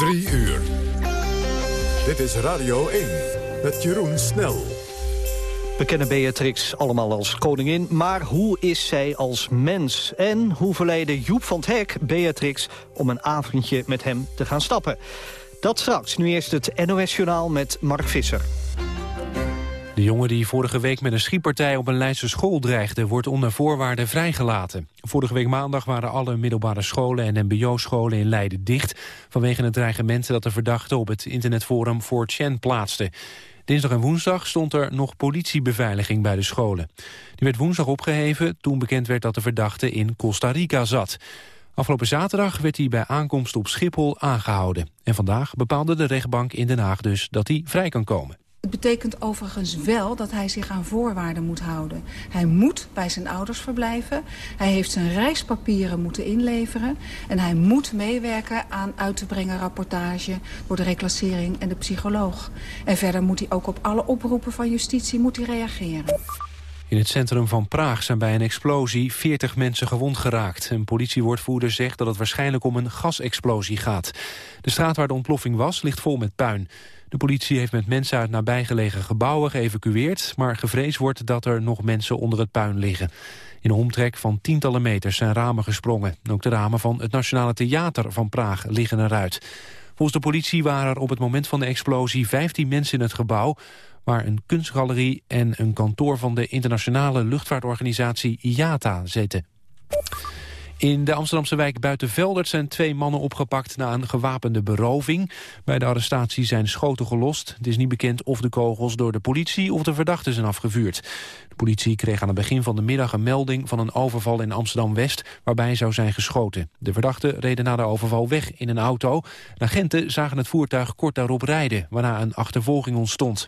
Drie uur. Dit is Radio 1 met Jeroen Snel. We kennen Beatrix allemaal als koningin, maar hoe is zij als mens? En hoe verleidde Joep van het Hek Beatrix om een avondje met hem te gaan stappen? Dat straks. Nu eerst het NOS-journaal met Mark Visser. De jongen die vorige week met een schietpartij op een Leidse school dreigde... wordt onder voorwaarden vrijgelaten. Vorige week maandag waren alle middelbare scholen en mbo-scholen in Leiden dicht... vanwege het dreigement dat de verdachte op het internetforum 4chan plaatste. Dinsdag en woensdag stond er nog politiebeveiliging bij de scholen. Die werd woensdag opgeheven toen bekend werd dat de verdachte in Costa Rica zat. Afgelopen zaterdag werd hij bij aankomst op Schiphol aangehouden. En vandaag bepaalde de rechtbank in Den Haag dus dat hij vrij kan komen. Het betekent overigens wel dat hij zich aan voorwaarden moet houden. Hij moet bij zijn ouders verblijven. Hij heeft zijn reispapieren moeten inleveren. En hij moet meewerken aan uit te brengen rapportage... door de reclassering en de psycholoog. En verder moet hij ook op alle oproepen van justitie moet hij reageren. In het centrum van Praag zijn bij een explosie 40 mensen gewond geraakt. Een politiewoordvoerder zegt dat het waarschijnlijk om een gasexplosie gaat. De straat waar de ontploffing was ligt vol met puin. De politie heeft met mensen uit nabijgelegen gebouwen geëvacueerd... maar gevreesd wordt dat er nog mensen onder het puin liggen. In een omtrek van tientallen meters zijn ramen gesprongen. Ook de ramen van het Nationale Theater van Praag liggen eruit. Volgens de politie waren er op het moment van de explosie 15 mensen in het gebouw... waar een kunstgalerie en een kantoor van de internationale luchtvaartorganisatie IATA zitten. In de Amsterdamse wijk Buitenveldert zijn twee mannen opgepakt na een gewapende beroving. Bij de arrestatie zijn schoten gelost. Het is niet bekend of de kogels door de politie of de verdachten zijn afgevuurd. De politie kreeg aan het begin van de middag een melding van een overval in Amsterdam-West waarbij zou zijn geschoten. De verdachten reden na de overval weg in een auto. De agenten zagen het voertuig kort daarop rijden, waarna een achtervolging ontstond.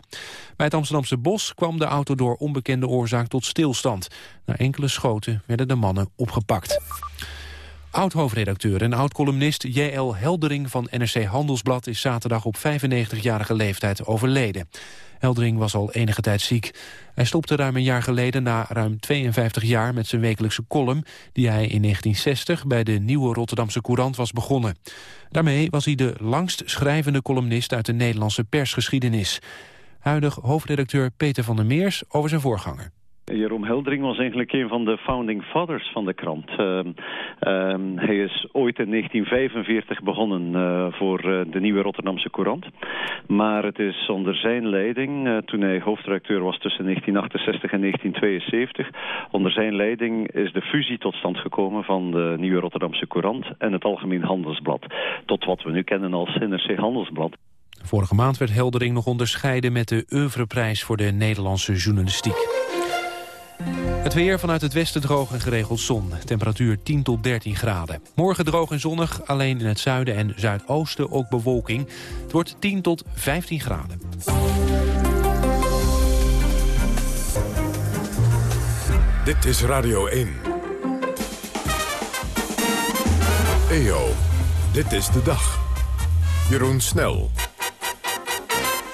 Bij het Amsterdamse bos kwam de auto door onbekende oorzaak tot stilstand. Na enkele schoten werden de mannen opgepakt. Oud-hoofdredacteur en oud-columnist J.L. Heldering van NRC Handelsblad... is zaterdag op 95-jarige leeftijd overleden. Heldering was al enige tijd ziek. Hij stopte ruim een jaar geleden na ruim 52 jaar met zijn wekelijkse column... die hij in 1960 bij de Nieuwe Rotterdamse Courant was begonnen. Daarmee was hij de langst schrijvende columnist uit de Nederlandse persgeschiedenis. Huidig hoofdredacteur Peter van der Meers over zijn voorganger. Jeroen Heldering was eigenlijk een van de founding fathers van de krant. Uh, uh, hij is ooit in 1945 begonnen uh, voor eh, de Nieuwe Rotterdamse Courant. Maar het is onder zijn leiding, eh, toen hij hoofdredacteur was tussen 1968 en 1972... onder zijn leiding is de fusie tot stand gekomen van de Nieuwe Rotterdamse Courant... en het Algemeen Handelsblad. Tot wat we nu kennen als NRC Handelsblad. Vorige maand werd Heldering nog onderscheiden met de Oeuvreprijs voor de Nederlandse journalistiek. Het weer vanuit het westen droog en geregeld zon. Temperatuur 10 tot 13 graden. Morgen droog en zonnig, alleen in het zuiden en zuidoosten ook bewolking. Het wordt 10 tot 15 graden. Dit is Radio 1. EO, dit is de dag. Jeroen Snel.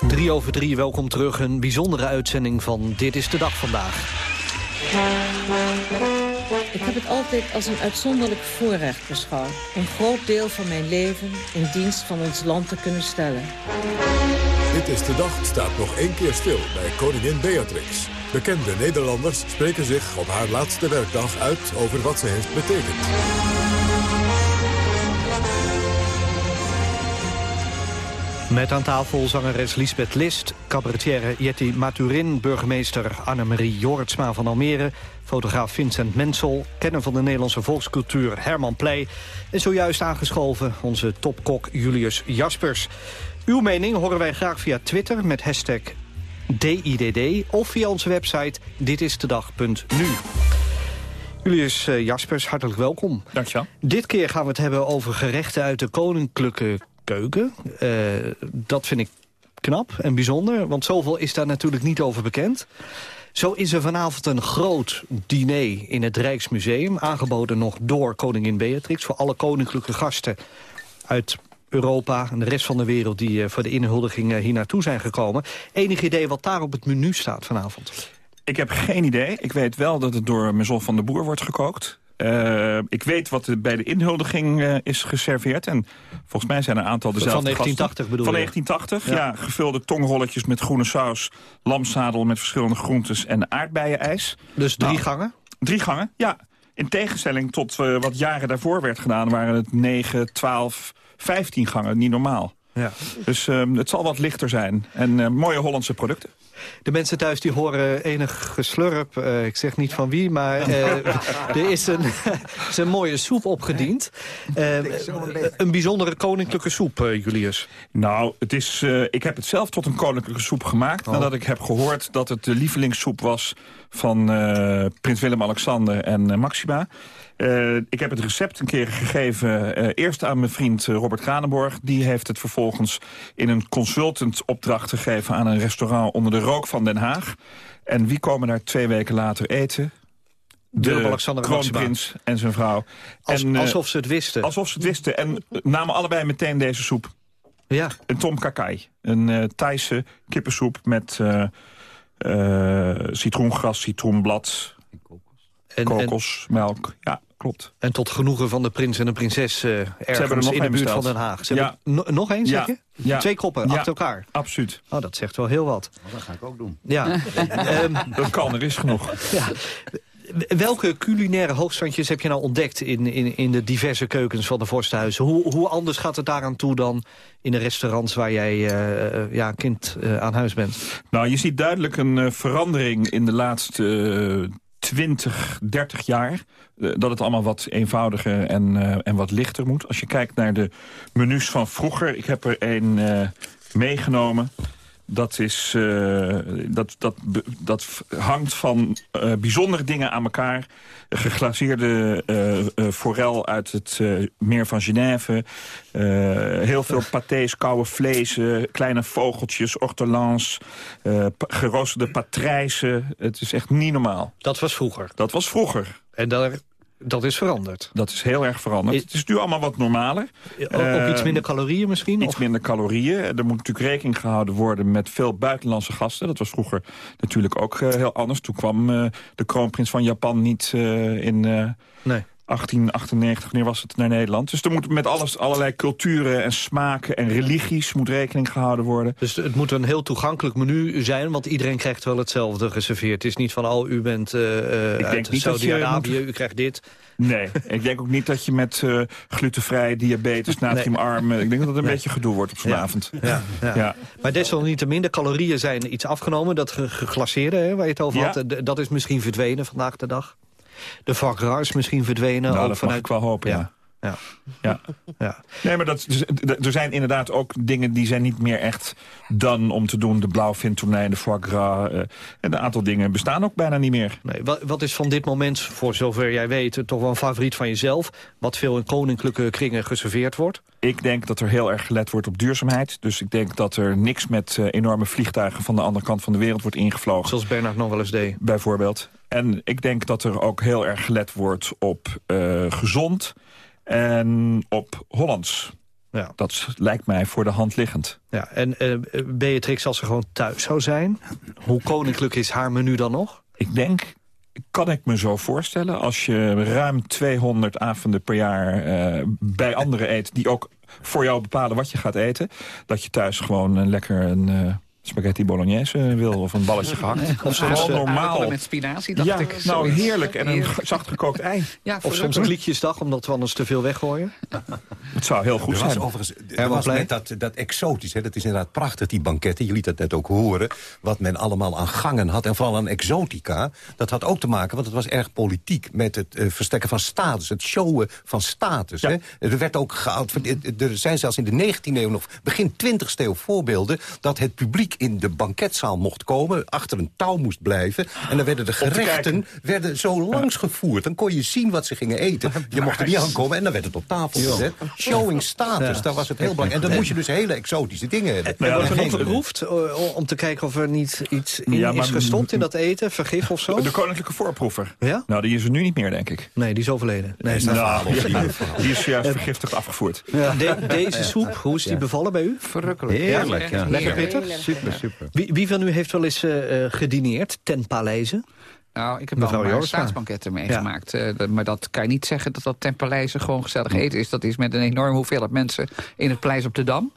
3 over 3, welkom terug. Een bijzondere uitzending van Dit is de Dag vandaag. Ik heb het altijd als een uitzonderlijk voorrecht beschouwd... een groot deel van mijn leven in dienst van ons land te kunnen stellen. Dit is de dag staat nog één keer stil bij koningin Beatrix. Bekende Nederlanders spreken zich op haar laatste werkdag uit over wat ze heeft betekend. Met aan tafel zangeres Lisbeth List, cabaretière Jetty Maturin... burgemeester Annemarie Jortsma van Almere... fotograaf Vincent Mensel, kenner van de Nederlandse volkscultuur Herman Pleij... en zojuist aangeschoven onze topkok Julius Jaspers. Uw mening horen wij graag via Twitter met hashtag DIDD... of via onze website ditistedag.nu. Julius eh, Jaspers, hartelijk welkom. Dankjewel. Dit keer gaan we het hebben over gerechten uit de koninklijke keuken. Uh, dat vind ik knap en bijzonder, want zoveel is daar natuurlijk niet over bekend. Zo is er vanavond een groot diner in het Rijksmuseum... aangeboden nog door koningin Beatrix... voor alle koninklijke gasten uit Europa en de rest van de wereld... die uh, voor de inhuldiging uh, hier naartoe zijn gekomen. Enig idee wat daar op het menu staat vanavond? Ik heb geen idee. Ik weet wel dat het door Maison van de Boer wordt gekookt. Uh, ik weet wat er bij de inhuldiging uh, is geserveerd. En volgens mij zijn er een aantal dezelfde Van 1980 bedoel Van 1980, ja. ja. Gevulde tongrolletjes met groene saus, lamsadel met verschillende groentes en aardbeienijs. Dus drie nou, gangen? Drie gangen, ja. In tegenstelling tot uh, wat jaren daarvoor werd gedaan... waren het 9, 12, 15 gangen, niet normaal. Ja. Dus um, het zal wat lichter zijn. En uh, mooie Hollandse producten. De mensen thuis die horen enig geslurp. Uh, ik zeg niet van wie, maar uh, er is een, is een mooie soep opgediend. Uh, een bijzondere koninklijke soep, Julius. Nou, het is, ik heb het zelf tot een koninklijke soep gemaakt... Oh. nadat ik heb gehoord dat het de lievelingssoep was... van prins Willem-Alexander en Maxima. Uh, ik heb het recept een keer gegeven, uh, eerst aan mijn vriend uh, Robert Kranenborg. Die heeft het vervolgens in een consultant opdracht gegeven... aan een restaurant onder de rook van Den Haag. En wie komen daar twee weken later eten? De kroonprins en zijn vrouw. Als, en, alsof ze het wisten. Alsof ze het wisten. En namen allebei meteen deze soep. Ja. Een tom kakai. Een Thaise kippensoep met citroengras, citroenblad... En kokosmelk, ja klopt. En tot genoegen van de prins en de prinses uh, ergens in de buurt van Den Haag. Ze ja. nog één, zeg je? Ja. Twee koppen achter elkaar? absoluut. Oh, dat zegt wel heel wat. Oh, dat ga ik ook doen. Ja. um, dat kan, er is genoeg. Welke culinaire hoogstandjes heb je nou ontdekt in, in, in de diverse keukens van de vorstenhuizen? Hoe, hoe anders gaat het daaraan toe dan in de restaurants waar jij uh, ja, kind uh, aan huis bent? Nou, je ziet duidelijk een verandering in de laatste 20, 30 jaar. Eh, dat het allemaal wat eenvoudiger en, en wat lichter moet. Als je kijkt naar de menus van vroeger. Ik heb er uh, meegenomen. Dat, is, uh, dat, dat, dat hangt van uh, bijzondere dingen aan elkaar. Geglaceerde uh, forel uit het meer van Genève. heel veel pâtés, koude vlezen, kleine vogeltjes, ortolans. geroosterde patrijzen. Het is echt niet normaal. Dat was vroeger? Dat was vroeger. En daar dat is veranderd. Dat is heel erg veranderd. het is nu allemaal wat normaler. Ook, iets minder calorieën misschien? Iets minder calorieën. Er moet natuurlijk rekening gehouden worden met veel buitenlandse gasten. Dat was vroeger natuurlijk ook uh, heel anders. Toen kwam uh, de kroonprins van Japan niet uh, in... nee. 1898, wanneer was het, naar Nederland. Dus er moet met alles, allerlei culturen en smaken en religies moet rekening gehouden worden. Dus het moet een heel toegankelijk menu zijn, want iedereen krijgt wel hetzelfde geserveerd. Het is niet van, oh, u bent uh, uit Saudi-Arabië, u krijgt dit. Nee, ik denk ook niet dat je met uh, glutenvrij, diabetes, natriumarm... Nee. ik denk dat het een beetje gedoe wordt op zo'n avond. Ja, ja. ja. Maar desalniettemin, de calorieën zijn iets afgenomen. Dat geglaceerde, hè, waar je het over had, dat is misschien verdwenen vandaag de dag. De foie is misschien verdwenen. Nou, dat vanuit... mag ik wel hopen, ja. ja. Ja. ja. Nee, maar dat, er zijn inderdaad ook dingen die zijn niet meer echt dan om te doen. De blauwvintonijn, de foie gras. Uh, en een aantal dingen bestaan ook bijna niet meer. Nee, wat, wat is van dit moment, voor zover jij weet, toch wel een favoriet van jezelf? Wat veel in koninklijke kringen geserveerd wordt? Ik denk dat er heel erg gelet wordt op duurzaamheid. Dus ik denk dat er niks met uh, enorme vliegtuigen van de andere kant van de wereld wordt ingevlogen. Zoals Bernard nog wel eens deed. Bijvoorbeeld. En ik denk dat er ook heel erg gelet wordt op uh, gezond en op Hollands. Ja. Dat lijkt mij voor de hand liggend. Ja, en uh, Beatrix, als ze gewoon thuis zou zijn... hoe koninklijk is haar menu dan nog? Ik denk, kan ik me zo voorstellen... als je ruim 200 avonden per jaar uh, bij anderen eet... die ook voor jou bepalen wat je gaat eten... dat je thuis gewoon een lekker een spaghetti bolognese wil of een balletje gehakt. Of soms normaal. met spinazie, dacht ja, ik. nou heerlijk. En een zacht gekookt ei. Ja, of soms een klietjesdag, omdat we anders te veel weggooien. Het zou heel goed er was zijn. Overigens, er was met dat, dat exotisch, hè, dat is inderdaad prachtig, die banketten. Je liet dat net ook horen. Wat men allemaal aan gangen had. En vooral aan exotica. Dat had ook te maken, want het was erg politiek. Met het uh, verstekken van status. Het showen van status. Hè. Er werd ook gehaald. Er zijn zelfs in de 19e eeuw nog begin 20e eeuw voorbeelden. dat het publiek in de banketzaal mocht komen, achter een touw moest blijven. En dan werden de gerechten werden zo langs gevoerd. Dan kon je zien wat ze gingen eten. Je mocht er niet aankomen en dan werd het op tafel gezet. Showing status, daar was het heel belangrijk. En dan moest je dus hele exotische dingen hebben. En wordt er nog geproefd eh, om te kijken of er niet iets in is gestopt in dat eten? Vergif of zo? De koninklijke voorproever. Ja? Nou, die is er nu niet meer, denk ik. Nee, die is overleden. Nee, is nou, die is juist vergiftigd afgevoerd. deze soep, hoe is die bevallen bij u? Verrukkelijk. Heerlijk. Lekker pittig? Super, super. Wie, wie van u heeft wel eens uh, gedineerd ten paleize? Nou, ik heb wel een staatsbanketten meegemaakt. Uh, maar dat kan je niet zeggen dat dat ten paleize gewoon gezellig eten is. Dat is met een enorme hoeveelheid mensen in het Paleis op de Dam.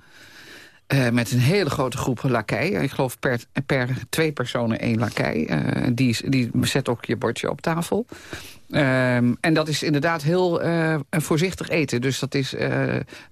Uh, met een hele grote groep lakeien. Ik geloof per, per twee personen één lakij. Uh, die, die zet ook je bordje op tafel. Um, en dat is inderdaad heel uh, voorzichtig eten. Dus dat is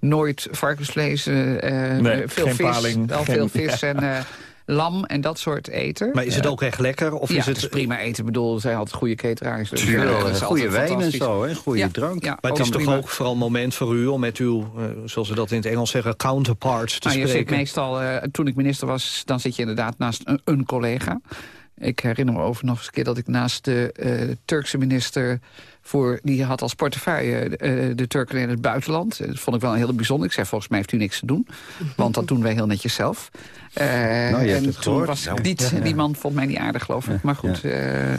nooit varkensvlees, nee, veel vis, paling, wel veel vis en lam en dat soort eten. Maar is het ook echt lekker? Of ja, is het... het is prima eten. Ik bedoel, zij had goede cateraars. Dus ja, goede wijn en zo, hè? goede drank. Ja, maar het is toch ook vooral een moment voor u om met uw, uh, zoals ze dat in het Engels zeggen, counterparts te nou, spreken? Je zit meestal, uh, toen ik minister was, dan zit je inderdaad naast een, een collega. Ik herinner me over nog eens een keer dat ik naast de uh, Turkse minister... Voor, die had als portefeuille uh, de Turken in het buitenland. Dat vond ik wel een hele bijzonder. Ik zei, volgens mij heeft u niks te doen. Want dat doen wij heel netjes zelf. Uh, nou, en toen gehoord. was ja. niet, die man vond mij niet aardig, geloof ik. Maar goed, ja.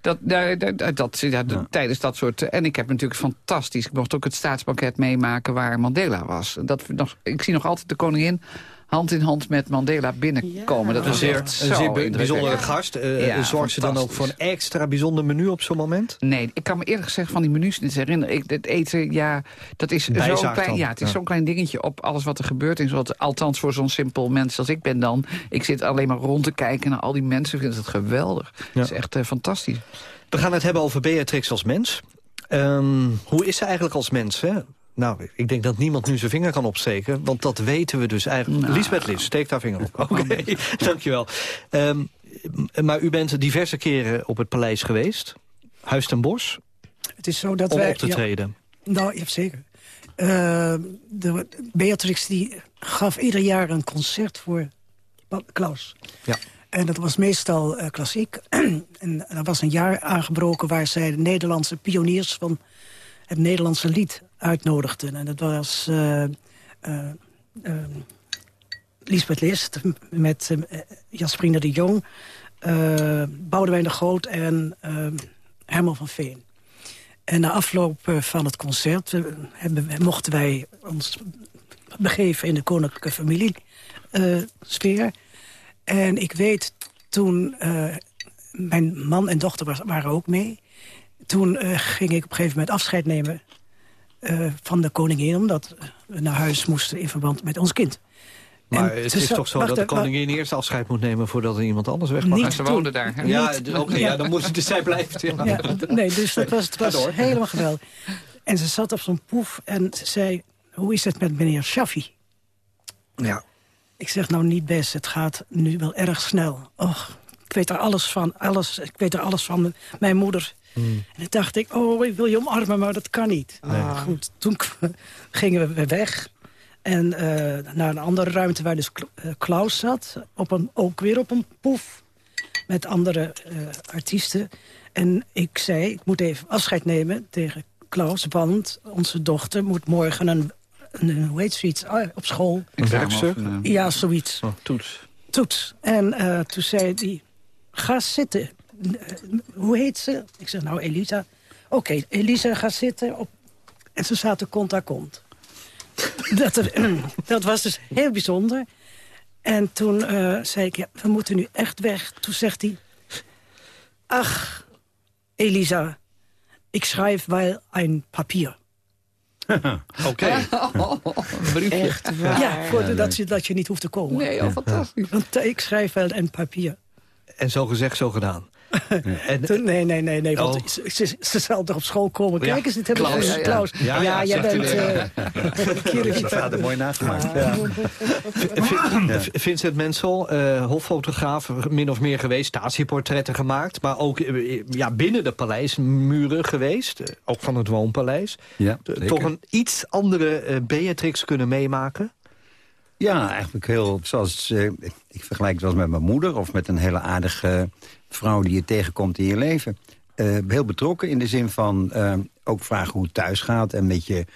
dat, dat, dat, ja, tijdens dat soort... En ik heb natuurlijk fantastisch... Ik mocht ook het staatsbanket meemaken waar Mandela was. Dat, nog, ik zie nog altijd de koningin hand in hand met Mandela binnenkomen. Ja. Dat was een zeer, een zeer bijzondere gast. Uh, ja, zorgt ze dan ook voor een extra bijzonder menu op zo'n moment? Nee, ik kan me eerlijk gezegd van die menus niet herinneren. Ik, het eten, ja, dat is zo'n klein, ja, het is zo'n klein dingetje op alles wat er gebeurt. En zoals, althans voor zo'n simpel mens als ik ben dan. Ik zit alleen maar rond te kijken naar al die mensen. Ik vind het geweldig. Het is echt uh, fantastisch. We gaan het hebben over Beatrix als mens. Um, hoe is ze eigenlijk als mens, hè? Nou, ik denk dat niemand nu zijn vinger kan opsteken. Want dat weten we dus eigenlijk. Nou. Lisbeth Lis, steek daar vinger op. Oké, okay. dankjewel. Um, maar u bent diverse keren op het paleis geweest. Huis ten Bosch. Het is zo dat om wij, op te ja, treden. Nou, ja, zeker. Uh, de, Beatrix die gaf ieder jaar een concert voor Klaus. Ja. En dat was meestal uh, klassiek. en er was een jaar aangebroken waar zij de Nederlandse pioniers van het Nederlandse lied uitnodigden. En dat was uh, uh, uh, Lisbeth List met Jasperine de Jong... Boudewijn de Groot en Herman van Veen. En na afloop van het concert hebben, mochten wij ons begeven... in de koninklijke familie-sfeer. en ik weet toen... mijn man en dochter waren ook mee... Toen ging ik op een gegeven moment afscheid nemen uh, van de koningin... omdat we naar huis moesten in verband met ons kind. Maar en het is toch zo dat de koningin eerst afscheid moet nemen... voordat er iemand anders weg mag? Maar ze woonde daar. Hè? Ja, okay, ja, dan moet ze dus zij blijft. Ja. Ja, nee, dus dat was, het was helemaal geweldig. En ze zat op zo'n poef en ze zei... hoe is het met meneer Shaffi? Ja. Ik zeg nou niet best, het gaat nu wel erg snel. Och, ik weet er alles van, alles, ik weet er alles van. Mijn moeder Hmm. En dan dacht ik, oh, ik wil je omarmen, maar dat kan niet. Nee. Ah, goed, toen gingen we weg. En uh, naar een andere ruimte waar dus Klaus zat. Op een, ook weer op een poef. Met andere uh, artiesten. En ik zei, ik moet even afscheid nemen tegen Klaus. Want onze dochter moet morgen een, een hoe heet zoiets, op school. Een werkstuk? Ja, zoiets. Oh, toets. Toets. En uh, toen zei hij, ga zitten hoe heet ze? Ik zeg, nou, Elisa. Oké, okay, Elisa gaat zitten. Op... En ze zaten kont aan kont. dat, er, dat was dus heel bijzonder. En toen uh, zei ik, ja, we moeten nu echt weg. Toen zegt hij... Ach, Elisa, ik schrijf wel een papier. Oké. Okay. Oh, Echt waar? Ja, voor de, dat, je, dat je niet hoeft te komen. Nee, oh, fantastisch. Want uh, ik schrijf wel een papier. En zo gezegd, zo gedaan. En, nee, nee, nee, nee, want oh. ze, ze, ze zal toch op school komen. Kijk eens, dit hebben we Klaus. Ja, ja, ja, jij bent... Uh, uh, vader mooi nagemaakt. Ja. Vincent Mensel, uh, hoffotograaf, min of meer geweest. Statieportretten gemaakt. Maar ook ja, binnen de paleismuren geweest. ook van het Woonpaleis. Ja, toch een iets andere Beatrix kunnen meemaken? Ja, eigenlijk heel, zoals, uh, ik vergelijk het wel eens met mijn moeder... of met een hele aardige vrouw die je tegenkomt in je leven. Uh, heel betrokken in de zin van uh, ook vragen hoe het thuis gaat... en met je,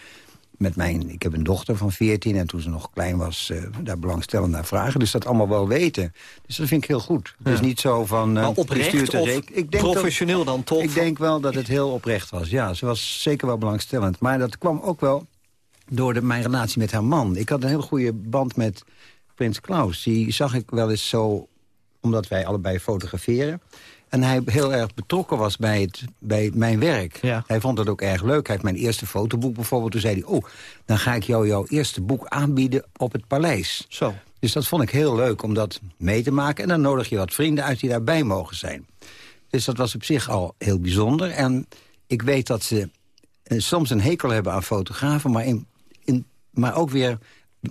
met mijn, ik heb een dochter van 14 en toen ze nog klein was... Daar belangstellend naar vragen, dus dat allemaal wel weten. Dus dat vind ik heel goed. Ja. Is niet zo van... maar oprecht of ik denk professioneel dat, dan toch? Ik denk wel dat het heel oprecht was, ja. Ze was zeker wel belangstellend. Maar dat kwam ook wel door de, mijn relatie met haar man. Ik had een heel goede band met prins Klaus. Die zag ik wel eens zo, omdat wij allebei fotograferen. En hij heel erg betrokken was bij, het, bij mijn werk. Hij vond het ook erg leuk. Hij heeft mijn eerste fotoboek bijvoorbeeld. Toen zei hij, oh, dan ga ik jou jouw eerste boek aanbieden op het paleis. Zo. Dus dat vond ik heel leuk om dat mee te maken. En dan nodig je wat vrienden uit die daarbij mogen zijn. Dus dat was op zich al heel bijzonder. En ik weet dat ze eh, soms een hekel hebben aan fotografen... maar, in, maar ook weer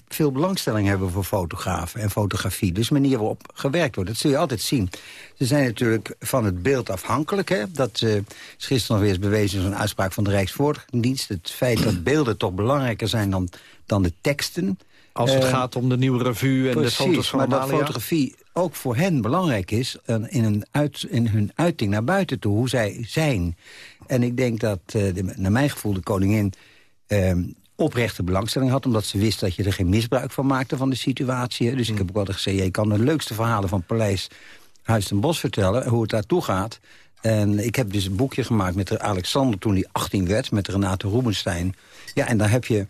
veel belangstelling hebben voor fotografen en fotografie. Dus manier waarop gewerkt wordt, dat zul je altijd zien. Ze zijn natuurlijk van het beeld afhankelijk. Hè? Dat uh, is gisteren nog weer eens bewezen in zo'n uitspraak van de Rijksvoorlichtingsdienst. Het feit dat beelden toch belangrijker zijn dan, dan de teksten. Als het eh, gaat om de nieuwe revue en de foto's van maar dat fotografie ook voor hen belangrijk is... Uh, in, een uit, in hun uiting naar buiten toe, hoe zij zijn. En ik denk dat, naar mijn gevoel, de koningin... Ehm, oprechte belangstelling had... omdat ze wist dat je er geen misbruik van maakte van de situatie. Dus ik heb ook altijd gezegd, je kan de leukste verhalen van Paleis Huis ten Bos vertellen... hoe het daartoe gaat. En ik heb dus een boekje gemaakt met Alexander toen hij 18 werd... met Renate Rubenstein. Ja, en daar heb je...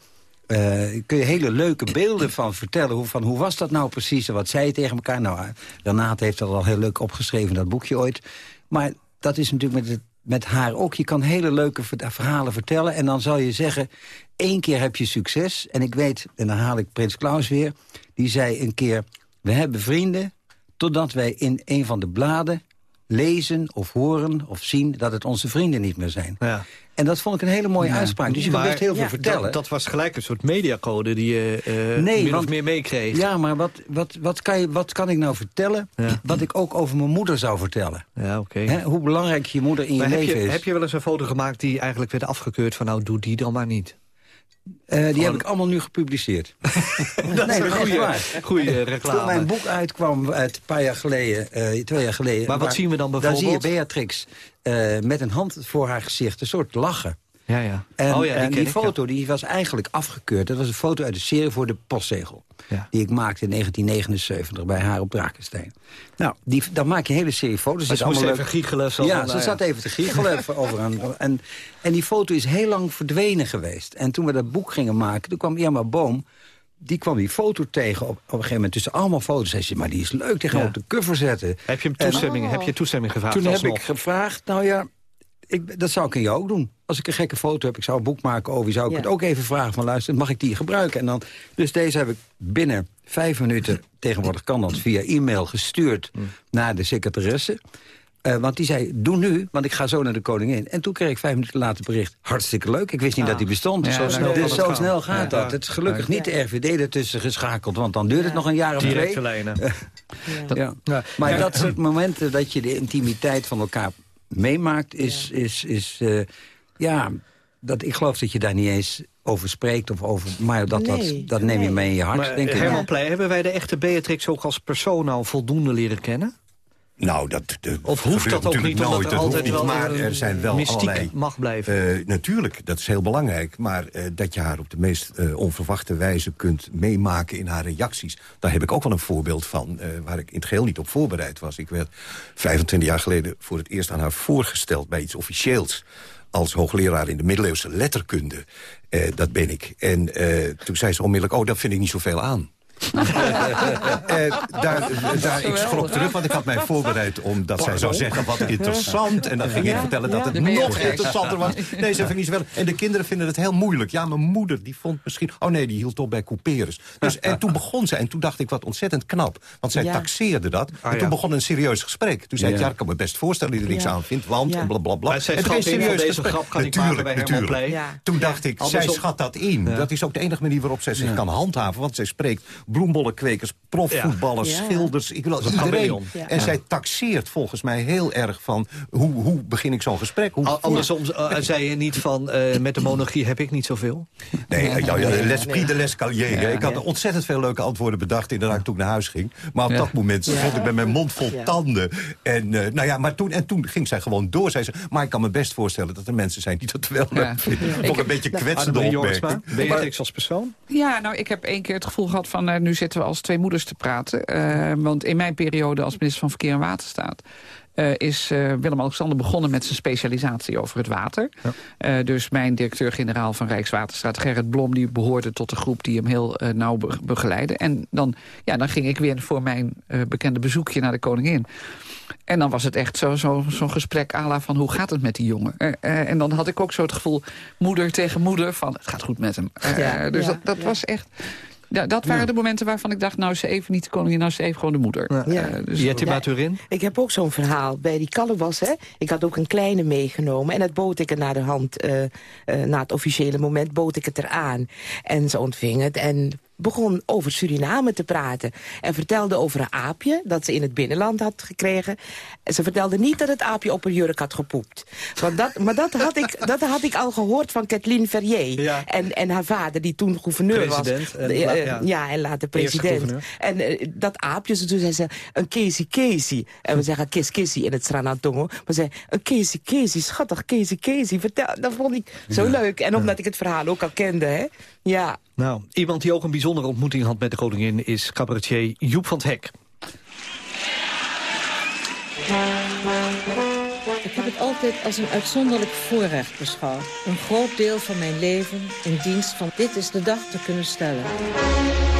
Uh, kun je hele leuke beelden van vertellen. Hoe, van, hoe was dat nou precies en wat zei je tegen elkaar? Nou, Renate heeft dat al heel leuk opgeschreven, dat boekje ooit. Maar dat is natuurlijk met het met haar ook. Je kan hele leuke verhalen vertellen. En dan zal je zeggen, één keer heb je succes. En ik weet, en dan haal ik Prins Klaus weer... die zei een keer, we hebben vrienden... totdat wij in een van de bladen lezen of horen of zien... dat het onze vrienden niet meer zijn. Ja. En dat vond ik een hele mooie uitspraak. Dus je best heel veel vertellen. Dat, dat, was gelijk een soort mediacode die je uh, nee, min of meer meekreeg. Ja, maar wat, wat, wat, kan je, wat kan ik nou vertellen... wat ik ook over mijn moeder zou vertellen? Ja, oké. Hoe belangrijk je moeder in je leven je, is. Heb je wel eens een foto gemaakt die eigenlijk werd afgekeurd... van nou, doe die dan maar niet? Uh, die heb ik allemaal nu gepubliceerd. dat nee, is een goede reclame. Toen mijn boek uitkwam uit een paar jaar geleden, uh, twee jaar geleden... Maar wat zien we dan bijvoorbeeld? Dan zie je Beatrix uh, met een hand voor haar gezicht, een soort lachen. Ja, ja. En, oh, ja, die, en die foto die was eigenlijk afgekeurd. Dat was een foto uit de serie voor de postzegel. Ja. Die ik maakte in 1979 bij haar op Brakenstein. Nou, die, dan maak je een hele serie foto's. Ze moest even giechelen. Zo ja, ze zat even te giechelen over aan. En, en die foto is heel lang verdwenen geweest. En toen we dat boek gingen maken, toen kwam Irma Boom die kwam die foto tegen op, op een gegeven moment. Tussen allemaal foto's. Zei ze, maar die is leuk, die gaan we op de cover zetten. Heb je, hem toestemming, heb je toestemming gevraagd? Toen heb ik gevraagd, nou ja, ik, dat zou ik in jou ook doen. Als ik een gekke foto heb, ik zou een boek maken over... zou ik het ook even vragen van luister, mag ik die gebruiken? En dan, dus deze heb ik binnen vijf minuten, tegenwoordig kan dat, via e-mail gestuurd mm. naar de secretaresse. Uh, want die zei, doe nu, want ik ga zo naar de koningin. En toen kreeg ik vijf minuten later bericht, hartstikke leuk. Ik wist niet dat die bestond. zo, snel, dus zo snel gaat dat. Het is gelukkig niet de RVD ertussen geschakeld... want dan duurt het nog een jaar of Direct twee. ja. Maar dat soort momenten dat je de intimiteit van elkaar meemaakt, is... is, is uh, ja, dat, ik geloof dat je daar niet eens over spreekt. Of over, maar dat, dat, dat neem je mee in je hart, maar, denk ik. Herman Pleij, hebben wij de echte Beatrix ook als persoon al voldoende leren kennen? Nou, dat, de, of hoeft dat ook niet, nooit, er altijd wel maar er zijn wel allerlei, mag blijven? Uh, natuurlijk, dat is heel belangrijk. Maar uh, dat je haar op de meest onverwachte wijze kunt meemaken in haar reacties... daar heb ik ook wel een voorbeeld van, waar ik in het geheel niet op voorbereid was. Ik werd 25 jaar geleden voor het eerst aan haar voorgesteld bij iets officieels als hoogleraar in de middeleeuwse letterkunde. dat ben ik. En toen zei ze onmiddellijk, oh, dat vind ik niet zoveel aan. Uh, daar, daar, ik schrok terug, want ik had mij voorbereid... omdat zij zou zeggen, wat interessant. En dan ging ik vertellen dat het nog interessanter was. Nee, ze niet wel. En de kinderen vinden het heel moeilijk. Ja, mijn moeder, die vond misschien... Oh nee, die hield op bij couperus. Dus, en toen begon ze, en toen dacht ik, wat ontzettend knap. Want zij taxeerde dat. Ah, en toen begon een serieus gesprek. Toen zei ik, ja, ik kan me best voorstellen dat je er niks aan vindt. Want, en blablabla. En toen serieus gesprek. Grap kan natuurlijk, natuurlijk. Toen dacht ik, zij schat dat in. Dat is ook de enige manier waarop zij zich kan handhaven. Want zij spreekt bloembollenkwekers, profvoetballers, ja. schilders. Ik wil iedereen. En zij taxeert volgens mij heel erg van... hoe, hoe begin ik zo'n gesprek? Hoe, Andersom uh, zei je niet van... Uh, met de monarchie heb ik niet zoveel? Nee, uh, ja, ja, l'esprit de l'escalier. Ik had ontzettend veel leuke antwoorden bedacht... inderdaad toen ik naar huis ging. Maar op dat moment stond ik met mijn mond vol tanden. En, nou ja, maar toen, en toen ging zij gewoon door. Zei ze, maar ik kan me best voorstellen dat er mensen zijn... die dat wel leuk vinden. Toch een beetje kwetsende opmerking. Ben je als persoon? Ja, nou, ik heb één keer het gevoel gehad van... nu zitten we als twee moeders te praten. Uh, want in mijn periode als minister van Verkeer en Waterstaat... uh, is uh, Willem-Alexander begonnen met zijn specialisatie over het water. Ja. Uh, dus mijn directeur-generaal van Rijkswaterstaat, Gerrit Blom... die behoorde tot de groep die hem heel nauw be begeleidde. En dan, ja, dan ging ik weer voor mijn bekende bezoekje naar de koningin. En dan was het echt zo'n zo, zo gesprek à la van hoe gaat het met die jongen. en dan had ik ook zo het gevoel, moeder tegen moeder, van het gaat goed met hem. Ja, dus ja, dat, dat was echt... Ja, dat waren de momenten waarvan ik dacht, nou is ze even niet de koningin, nou is ze even gewoon de moeder. Ja. Uh, dus Jetty Maturin? Ik heb ook zo'n verhaal. Bij die Calabas, hè. Ik had ook een kleine meegenomen. En dat bood ik er naar de hand, uh, uh, na het officiële moment, bood ik het eraan. En ze ontving het. En begon over Suriname te praten. En vertelde over een aapje dat ze in het binnenland had gekregen. En ze vertelde niet dat het aapje op een jurk had gepoept. Want dat, maar dat had, ik, dat had ik al gehoord van Kathleen Verrier. En, en haar vader, die toen gouverneur president, was. En, ja. ja. en later president. En uh, dat aapje, toen zei ze een Casey Casey. En we zeggen Kis Kissy in het Sranatongo. Maar zei een Casey Casey, schattig Casey Casey. Vertel, dat vond ik zo leuk. En omdat ik het verhaal ook al kende, hè. Ja. Nou, iemand die ook een bijzondere ontmoeting had met de koningin... is cabaretier Joep van het Hek. Ik heb het altijd als een uitzonderlijk voorrecht beschouwd. Een groot deel van mijn leven in dienst van Dit is de Dag te kunnen stellen.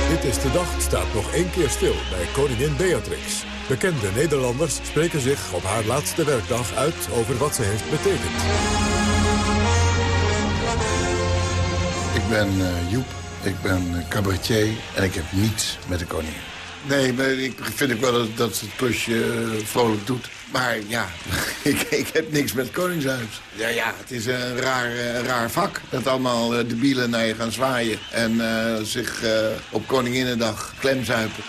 Dit is de Dag staat nog één keer stil bij koningin Beatrix. Bekende Nederlanders spreken zich op haar laatste werkdag uit over wat ze heeft betekend. Ik ben uh, Joep ik ben cabaretier en ik heb niets met de koningin. Nee, maar ik vind ook wel dat, dat het klusje eh, vrolijk doet. Maar ja, ik, ik heb niks met Koningshuis. Ja, ja, het is een raar, eh, raar vak. Dat allemaal uh, debielen naar je gaan zwaaien. En uh, zich op Koninginnedag klemzuipen.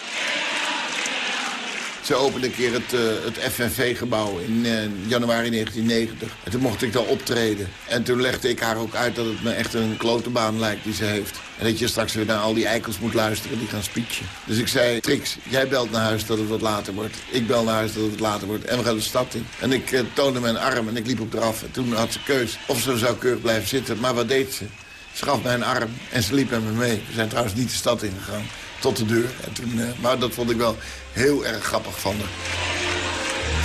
Ze opende een keer het, uh, het FNV-gebouw in uh, januari 1990. En toen mocht ik daar optreden. En toen legde ik haar ook uit dat het me echt een klotenbaan lijkt die ze heeft. En dat je straks weer naar al die eikels moet luisteren die gaan speechen. Dus ik zei, Trix, jij belt naar huis dat het wat later wordt. Ik bel naar huis dat het later wordt. En we gaan de stad in. En ik uh, toonde mijn arm en ik liep op eraf. En toen had ze keus of ze zou keurig blijven zitten. Maar wat deed ze? Ze gaf mij een arm en ze liep met me mee. We zijn trouwens niet de stad ingegaan tot de deur. En toen, uh, maar dat vond ik wel heel erg grappig van haar.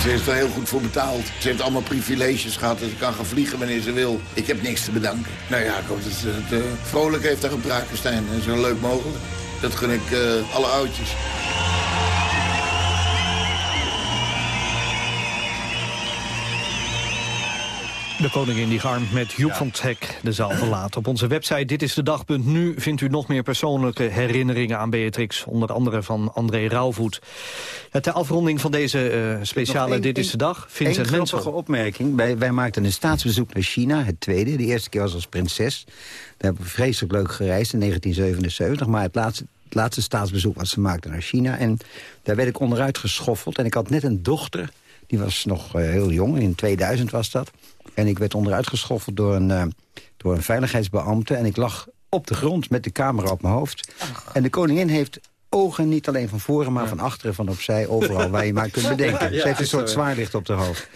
Ze heeft er heel goed voor betaald. Ze heeft allemaal privileges gehad. Dus ze kan gaan vliegen wanneer ze wil. Ik heb niks te bedanken. Nou ja, ik hoop dat ze het uh, vrolijk heeft daar op. En zo leuk mogelijk. Dat gun ik alle oudjes. De koningin die gearmd met Joep ja. van het Hek de zaal verlaat. Op onze website Dit is de Dag.nu vindt u nog meer persoonlijke herinneringen aan Beatrix. Onder andere van André Rauwvoet. Ter afronding van deze uh, speciale een, Dit is de Dag. Vincent Een grappige opmerking. Wij, wij maakten een staatsbezoek naar China, het tweede. De eerste keer was als prinses. Daar hebben we vreselijk leuk gereisd in 1977. Maar het laatste, het laatste staatsbezoek wat ze maakten naar China. En daar werd ik onderuit geschoffeld. En ik had net een dochter... Die was nog uh, heel jong, in 2000 was dat. En ik werd onderuit geschoffeld door een, uh, door een veiligheidsbeambte. En ik lag op de grond met de camera op mijn hoofd. Ach. En de koningin heeft ogen, niet alleen van voren, maar ja. van achteren, van opzij, overal waar je maar kunt bedenken. Ja, ze heeft een soort zwaarlicht op haar hoofd.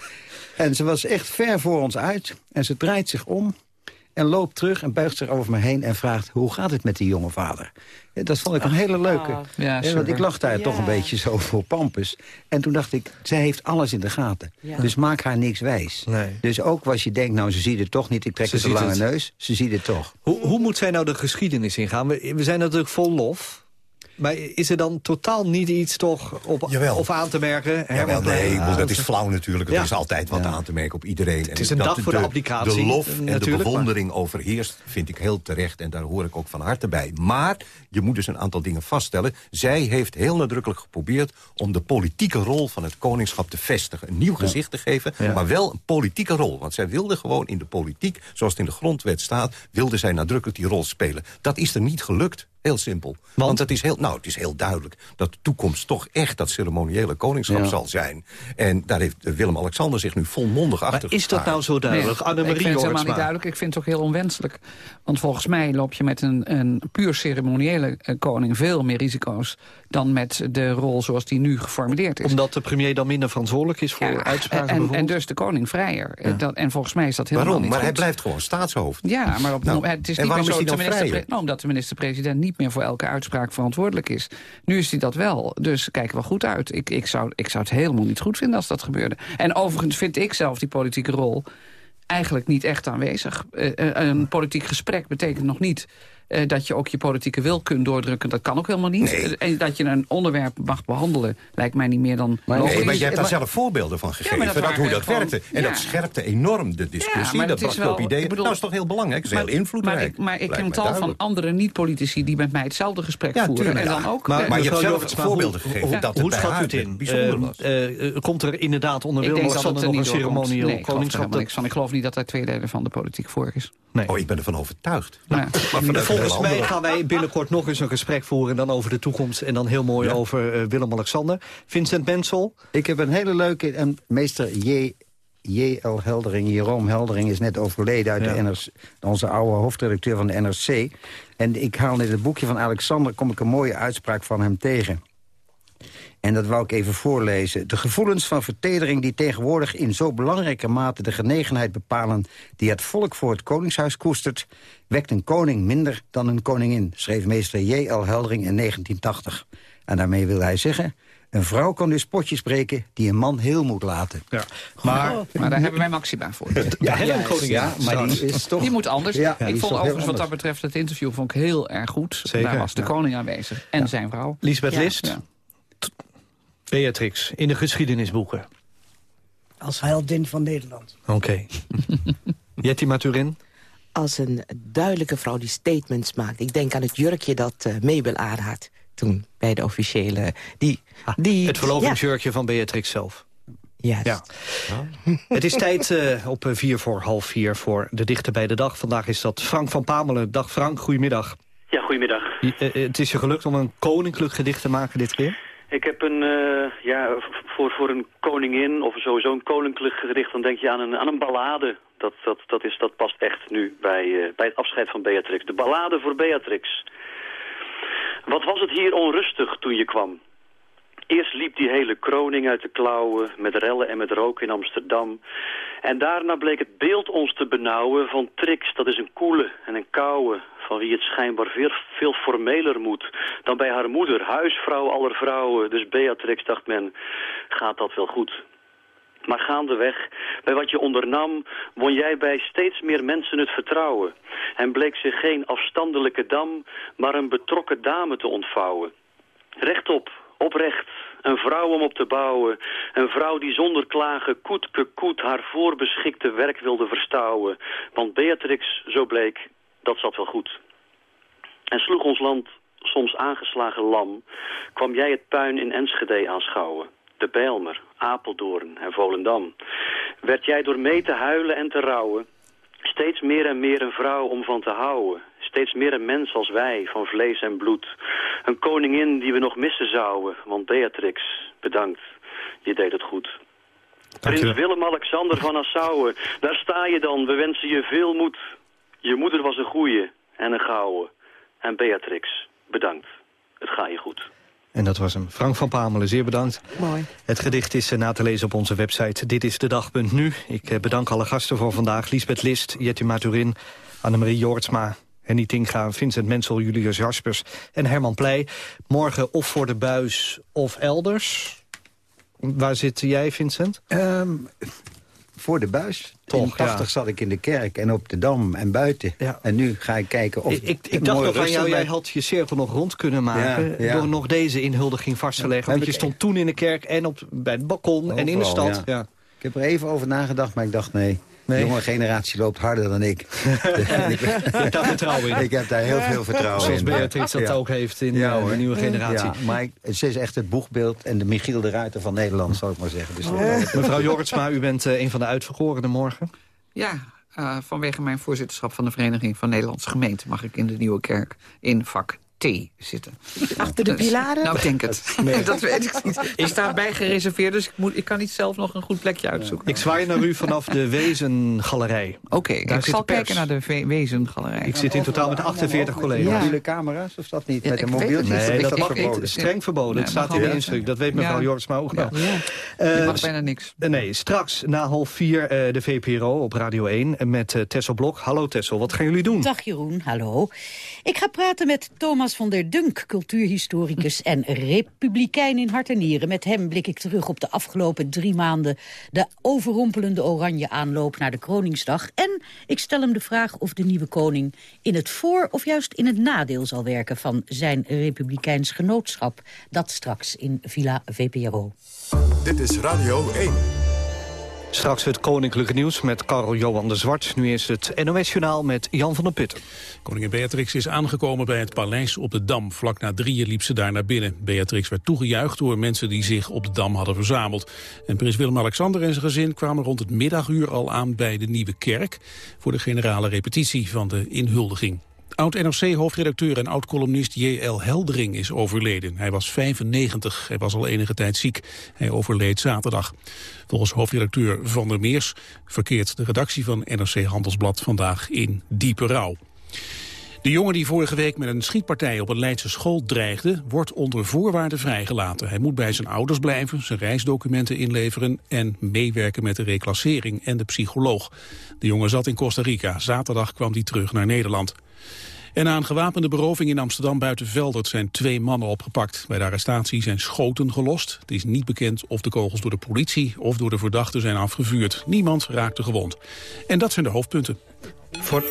En ze was echt ver voor ons uit. En ze draait zich om en loopt terug en buigt zich over me heen en vraagt... hoe gaat het met die jonge vader? Ja, dat vond ik een hele leuke. Oh. Ja, ja, want ik lag daar ja. toch een beetje zo voor pampus. En toen dacht ik, zij heeft alles in de gaten. Dus maak haar niks wijs. Nee. Dus ook als je denkt, nou ze ziet het toch niet... ik trek ze een lange het. neus, ze ziet het toch. Hoe, hoe moet zij nou de geschiedenis ingaan? We, we zijn natuurlijk vol lof... Maar is er dan totaal niet iets toch op, of aan te merken? Jawel, nee, ja, dat is flauw natuurlijk. Er ja. is altijd wat ja. aan te merken op iedereen. Het is een dag voor de, de applicatie. De lof en de bewondering maar. overheerst vind ik heel terecht. En daar hoor ik ook van harte bij. Maar je moet dus een aantal dingen vaststellen. Zij heeft heel nadrukkelijk geprobeerd om de politieke rol van het koningschap te vestigen. Een nieuw gezicht te geven, maar wel een politieke rol. Want zij wilde gewoon in de politiek, zoals het in de grondwet staat... wilde zij nadrukkelijk die rol spelen. Dat is er niet gelukt. Heel simpel. Want? Want, het, is heel, nou, het is heel duidelijk dat de toekomst toch echt dat ceremoniële koningschap ja. zal zijn. En daar heeft Willem-Alexander zich nu volmondig achter Maar is dat nou zo duidelijk? Nee, Annemarie ik vind het helemaal niet duidelijk. Ik vind het ook heel onwenselijk. Want volgens mij loop je met een, een puur ceremoniële koning veel meer risico's dan met de rol zoals die nu geformuleerd is. Omdat de premier dan minder verantwoordelijk is voor ja, uitspraken en, en, dus de koning vrijer. Ja. Dat, en volgens mij is dat helemaal Waarom? niet Maar goed. hij blijft gewoon staatshoofd. Ja, maar op, nou, het is niet meer zo... Is hij dan vrij? Nou, omdat de minister-president niet meer voor elke uitspraak verantwoordelijk is. Nu is hij dat wel, dus kijken we goed uit. Ik, ik, zou, ik zou het helemaal niet goed vinden als dat gebeurde. En overigens vind ik zelf die politieke rol eigenlijk niet echt aanwezig. een politiek gesprek betekent nog niet uh, dat je ook je politieke wil kunt doordrukken. Dat kan ook helemaal niet. Nee. En dat je een onderwerp mag behandelen, lijkt mij niet meer dan maar, logisch. Nee, maar je hebt daar zelf voorbeelden van gegeven, Ja, maar dat dat hoe dat werkte. En ja. dat scherpte enorm de discussie, maar dat bracht op wel- ideeën. ik bedoel- dat is toch heel belangrijk, dat is heel Maar invloedrijk. ik, maar ik ken tal van andere niet-politici die met mij hetzelfde gesprek Ja, voeren. tuurlijk. En dan Ja. ook. Maar- eh, maar je hebt zelf voorbeelden hoe- gegeven hoe- dat het Hoe bij schat u het in? bijzonder Eh, was. eh, komt er inderdaad onder ik denk dat het Willem-Alexander er nog een ceremonieel er koningschap? helemaal niks van. Ik geloof niet dat daar twee derde van de politiek voor is. Nee. Oh, ik ben ervan overtuigd. Ja. Maar vanuit Volgens mij andere- gaan wij binnenkort nog eens een gesprek voeren... en dan over de toekomst en dan heel mooi Ja. over eh, Willem-Alexander. Vincent Mensel, Ik heb een hele leuke... En meester J. J.L. Heldering, Jeroen Heldering, is net overleden uit Ja. de NRC, onze oude hoofdredacteur van de NRC. En ik haal in het boekje van Alexander, kom ik een mooie uitspraak van hem tegen. En dat wou ik even voorlezen. De gevoelens van vertedering die tegenwoordig in zo belangrijke mate de genegenheid bepalen... die het volk voor het koningshuis koestert... wekt een koning minder dan een koningin, schreef meester J.L. Heldering in 1980. En daarmee wil hij zeggen... een vrouw kan dus potjes breken die een man heel moet laten. ja. maar Maar daar hebben wij Maxima voor. ja, Helen Koningin. Ja, maar die is toch... Die moet anders. Ja, ik vond overigens wat dat betreft het interview vond ik heel erg goed. Zeker, Daar was de ja. koning aanwezig. En zijn vrouw. Lisbeth Ja. List, Ja. Beatrix, in de geschiedenisboeken. Als heldin van Nederland. Oké. Jetty Maturin, Als een duidelijke vrouw die statements maakt. Ik denk aan het jurkje dat eh, Mabel aan had toen bij de officiële... Die, die, het verlovingsjurkje van Beatrix zelf. Ja, Ja. Het is tijd eh, op eh, vier voor half vier voor de dichter bij de dag. Vandaag is dat Frank van Pamelen. Dag Frank, goedemiddag. Ja, goedemiddag. Je- het is je gelukt om een koninklijk gedicht te maken dit keer? Ik heb een, eh, ja, voor, voor een koningin of sowieso een koninklijk gedicht, dan denk je aan een, aan een ballade. Dat, dat, dat, is, dat past echt nu bij, eh, bij het afscheid van Beatrix. De ballade voor Beatrix. Wat was het hier onrustig toen je kwam? Eerst liep die hele kroning uit de klauwen, met rellen en met rook in Amsterdam. En daarna bleek het beeld ons te benauwen van Trix, dat is een koele en een kouwe, van wie het schijnbaar veel, veel formeler moet dan bij haar moeder, huisvrouw aller vrouwen. Dus Beatrix, dacht men, gaat dat wel goed. Maar gaandeweg, bij wat je ondernam, won jij bij steeds meer mensen het vertrouwen. En bleek zich geen afstandelijke dam, maar een betrokken dame te ontvouwen. Rechtop, oprecht, een vrouw om op te bouwen. Een vrouw die zonder klagen koet haar voorbeschikte werk wilde verstouwen. Want Beatrix, zo bleek, dat zat wel goed. En sloeg ons land soms aangeslagen lam, kwam jij het puin in Enschede aanschouwen. De Bijlmer, Apeldoorn en Volendam. Werd jij door mee te huilen en te rouwen, steeds meer en meer een vrouw om van te houden. Steeds meer een mens als wij, van vlees en bloed. Een koningin die we nog missen zouden, want Beatrix, bedankt, je deed het goed. Prins Willem-Alexander van Nassau, daar sta je dan, we wensen je veel moed. Je moeder was een goeie en een gouden. En Beatrix, bedankt, het gaat je goed. En dat was hem. Frank van Pamelen, zeer bedankt. Mooi. Het gedicht is eh, na te lezen op onze website Dit is de dag.nu. Ik eh, bedank alle gasten voor vandaag. Lisbeth List, Jetty Maturin, Annemarie Jortsma... Henny Tinga, Vincent Mensel, Julius Jaspers en Herman Pleij. Morgen of voor de buis of elders. Waar zit jij, Vincent? Ehm, voor de buis. Toch, in 80 ja. zat ik in de kerk en op de Dam en buiten. Ja. En nu ga ik kijken of ik, ik, ik dacht nog aan jou, jij had je cirkel nog rond kunnen maken... Ja, door nog deze inhuldiging vast te leggen. Want je stond toen in de kerk en op, bij het balkon en in de stad. Ik heb er even over nagedacht, maar ik dacht nee. Nee. De jonge generatie loopt harder dan ik. Ik heb daar vertrouwen in. ik heb daar heel veel vertrouwen Zoals in. Beatrix dat Ja. ook heeft in Ja, eh, de nieuwe generatie. Ja, maar ik- ze is echt het boegbeeld en de Michiel de Ruiter van Nederland, zal ik maar zeggen. Dus Mevrouw Jorritsma, u bent eh, een van de uitverkorenen morgen. Ja, eh, vanwege mijn voorzitterschap van de Vereniging van Nederlandse Gemeenten... mag ik in de Nieuwe Kerk in vak T zitten. Achter de Dus- pilaren? Nou, ik denk het. dat weet ik niet. Ik sta bij gereserveerd, dus ik, moet, ik kan niet zelf nog een goed plekje uitzoeken. Ik zwaai naar u vanaf de Wezengalerij. Oké, ik zal kijken naar de Wezengalerij. Ik zit in totaal met 48 collega's. Mobiele camera's, of dat niet? Ja, Met een ik mobieltje? Nee, dat mag verboden? niet. Streng verboden. Het staat in de instructie. Dat weet mevrouw Ja. Jortsma ook wel. Ja. Eh, Ik mag bijna niks. Eh, Nee, straks na half vier eh, de VPRO op Radio 1 met eh, Tessel Blok. Hallo Tessel, wat gaan jullie doen? Dag Jeroen, hallo. Ik ga praten met Thomas Van der Dunk, cultuurhistoricus en republikein in hart en nieren. Met hem blik ik terug op de afgelopen drie maanden... de overrompelende oranje aanloop naar de Kroningsdag. En ik stel hem de vraag of de nieuwe koning in het voor- of juist in het nadeel zal werken... van zijn republikeins genootschap. Dat straks in Villa VPRO. Dit is Radio 1. Straks het Koninklijke Nieuws met Karel Johan de Zwart. Nu is het NOS-journaal met Jan van der Putten. Koningin Beatrix is aangekomen bij het paleis op de Dam. Vlak na drieën liep ze daar naar binnen. Beatrix werd toegejuicht door mensen die zich op de Dam hadden verzameld. En prins Willem-Alexander en zijn gezin kwamen rond het middaguur al aan bij de Nieuwe Kerk... voor de generale repetitie van de inhuldiging. Oud-NRC-hoofdredacteur en oud-columnist J.L. Heldering is overleden. Hij was 95, hij was al enige tijd ziek. Hij overleed zaterdag. Volgens hoofdredacteur Van der Meers verkeert de redactie van NRC Handelsblad vandaag in diepe rouw. De jongen die vorige week met een schietpartij op een Leidse school dreigde... wordt onder voorwaarden vrijgelaten. Hij moet bij zijn ouders blijven, zijn reisdocumenten inleveren... en meewerken met de reclassering en de psycholoog. De jongen zat in Costa Rica. Zaterdag kwam hij terug naar Nederland. En na een gewapende beroving in Amsterdam buiten Veldert zijn twee mannen opgepakt. Bij de arrestatie zijn schoten gelost. Het is niet bekend of de kogels door de politie of door de verdachten zijn afgevuurd. Niemand raakte gewond. En dat zijn de hoofdpunten. Voor...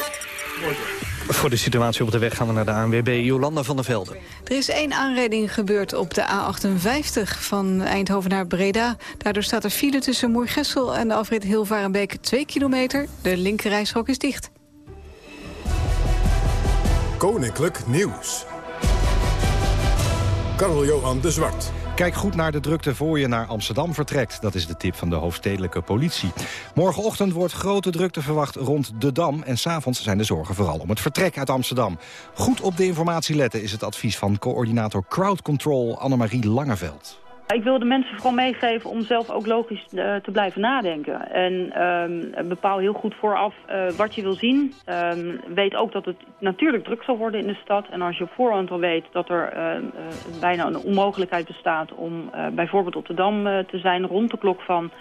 Voor de situatie op de weg gaan we naar de ANWB Jolanda van der Velde. Er is één aanrijding gebeurd op de A58 van Eindhoven naar Breda. Daardoor staat er file tussen Moergessel en de afrit Hilvarenbeek 2 kilometer. De linkerrijstrook is dicht. Koninklijk Nieuws. Karel Johan de Zwart. Kijk goed naar de drukte voor je naar Amsterdam vertrekt. Dat is de tip van de hoofdstedelijke politie. Morgenochtend wordt grote drukte verwacht rond de Dam... en s'avonds zijn de zorgen vooral om het vertrek uit Amsterdam. Goed op de informatie letten is het advies van coördinator Crowd Control Annemarie Langeveld. Ik wil de mensen vooral meegeven om zelf ook logisch uh, te blijven nadenken. En um, bepaal heel goed vooraf uh, wat je wil zien. Um, weet ook dat het natuurlijk druk zal worden in de stad. En als je op voorhand al weet dat er uh, bijna een onmogelijkheid bestaat... om bijvoorbeeld op de Dam te zijn rond de klok van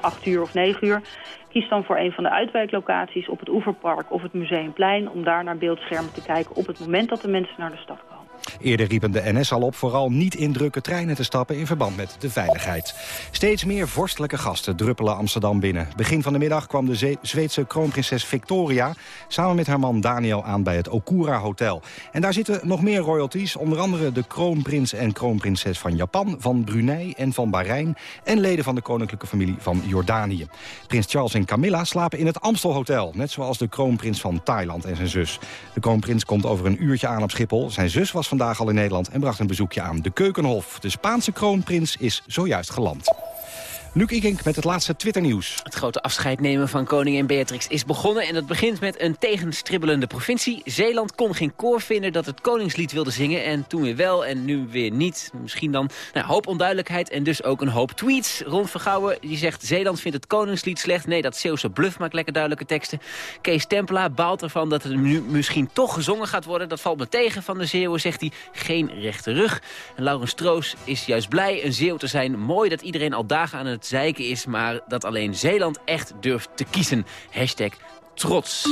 8 uur of 9 uur... kies dan voor een van de uitwijklocaties op het Oeverpark of het Museumplein... om daar naar beeldschermen te kijken op het moment dat de mensen naar de stad komen. Eerder riepen de NS al op vooral niet in drukke treinen te stappen in verband met de veiligheid. Steeds meer vorstelijke gasten druppelen Amsterdam binnen. Begin van de middag kwam de Zweedse kroonprinses Victoria samen met haar man Daniel aan bij het Okura Hotel. En daar zitten nog meer royalties, onder andere de kroonprins en kroonprinses van Japan, van Brunei en van Bahrein en leden van de koninklijke familie van Jordanië. Prins Charles en Camilla slapen in het Amstelhotel, net zoals de kroonprins van Thailand en zijn zus. De kroonprins komt over een uurtje aan op Schiphol. Zijn zus was vandaag al in Nederland en bracht een bezoekje aan de Keukenhof. De Spaanse kroonprins is zojuist geland. Luc Ikink met het laatste Twitternieuws. Het grote afscheid nemen van koningin Beatrix is begonnen... en dat begint met een tegenstribbelende provincie. Zeeland kon geen koor vinden dat het koningslied wilde zingen... en toen weer wel en nu weer niet. Misschien dan nou, hoop onduidelijkheid en dus ook een hoop tweets. Ron Vergouwen die zegt Zeeland vindt het koningslied slecht. Nee, dat Zeeuwse bluff maakt lekker duidelijke teksten. Kees Tempela baalt ervan dat het nu misschien toch gezongen gaat worden. Dat valt me tegen van de Zeeuwen, zegt hij. Geen rechte rug. En Laurens Stroos is juist blij een Zeeuw te zijn. Mooi dat iedereen al dagen aan het zeiken is... maar dat alleen Zeeland echt durft te kiezen. Hashtag trots.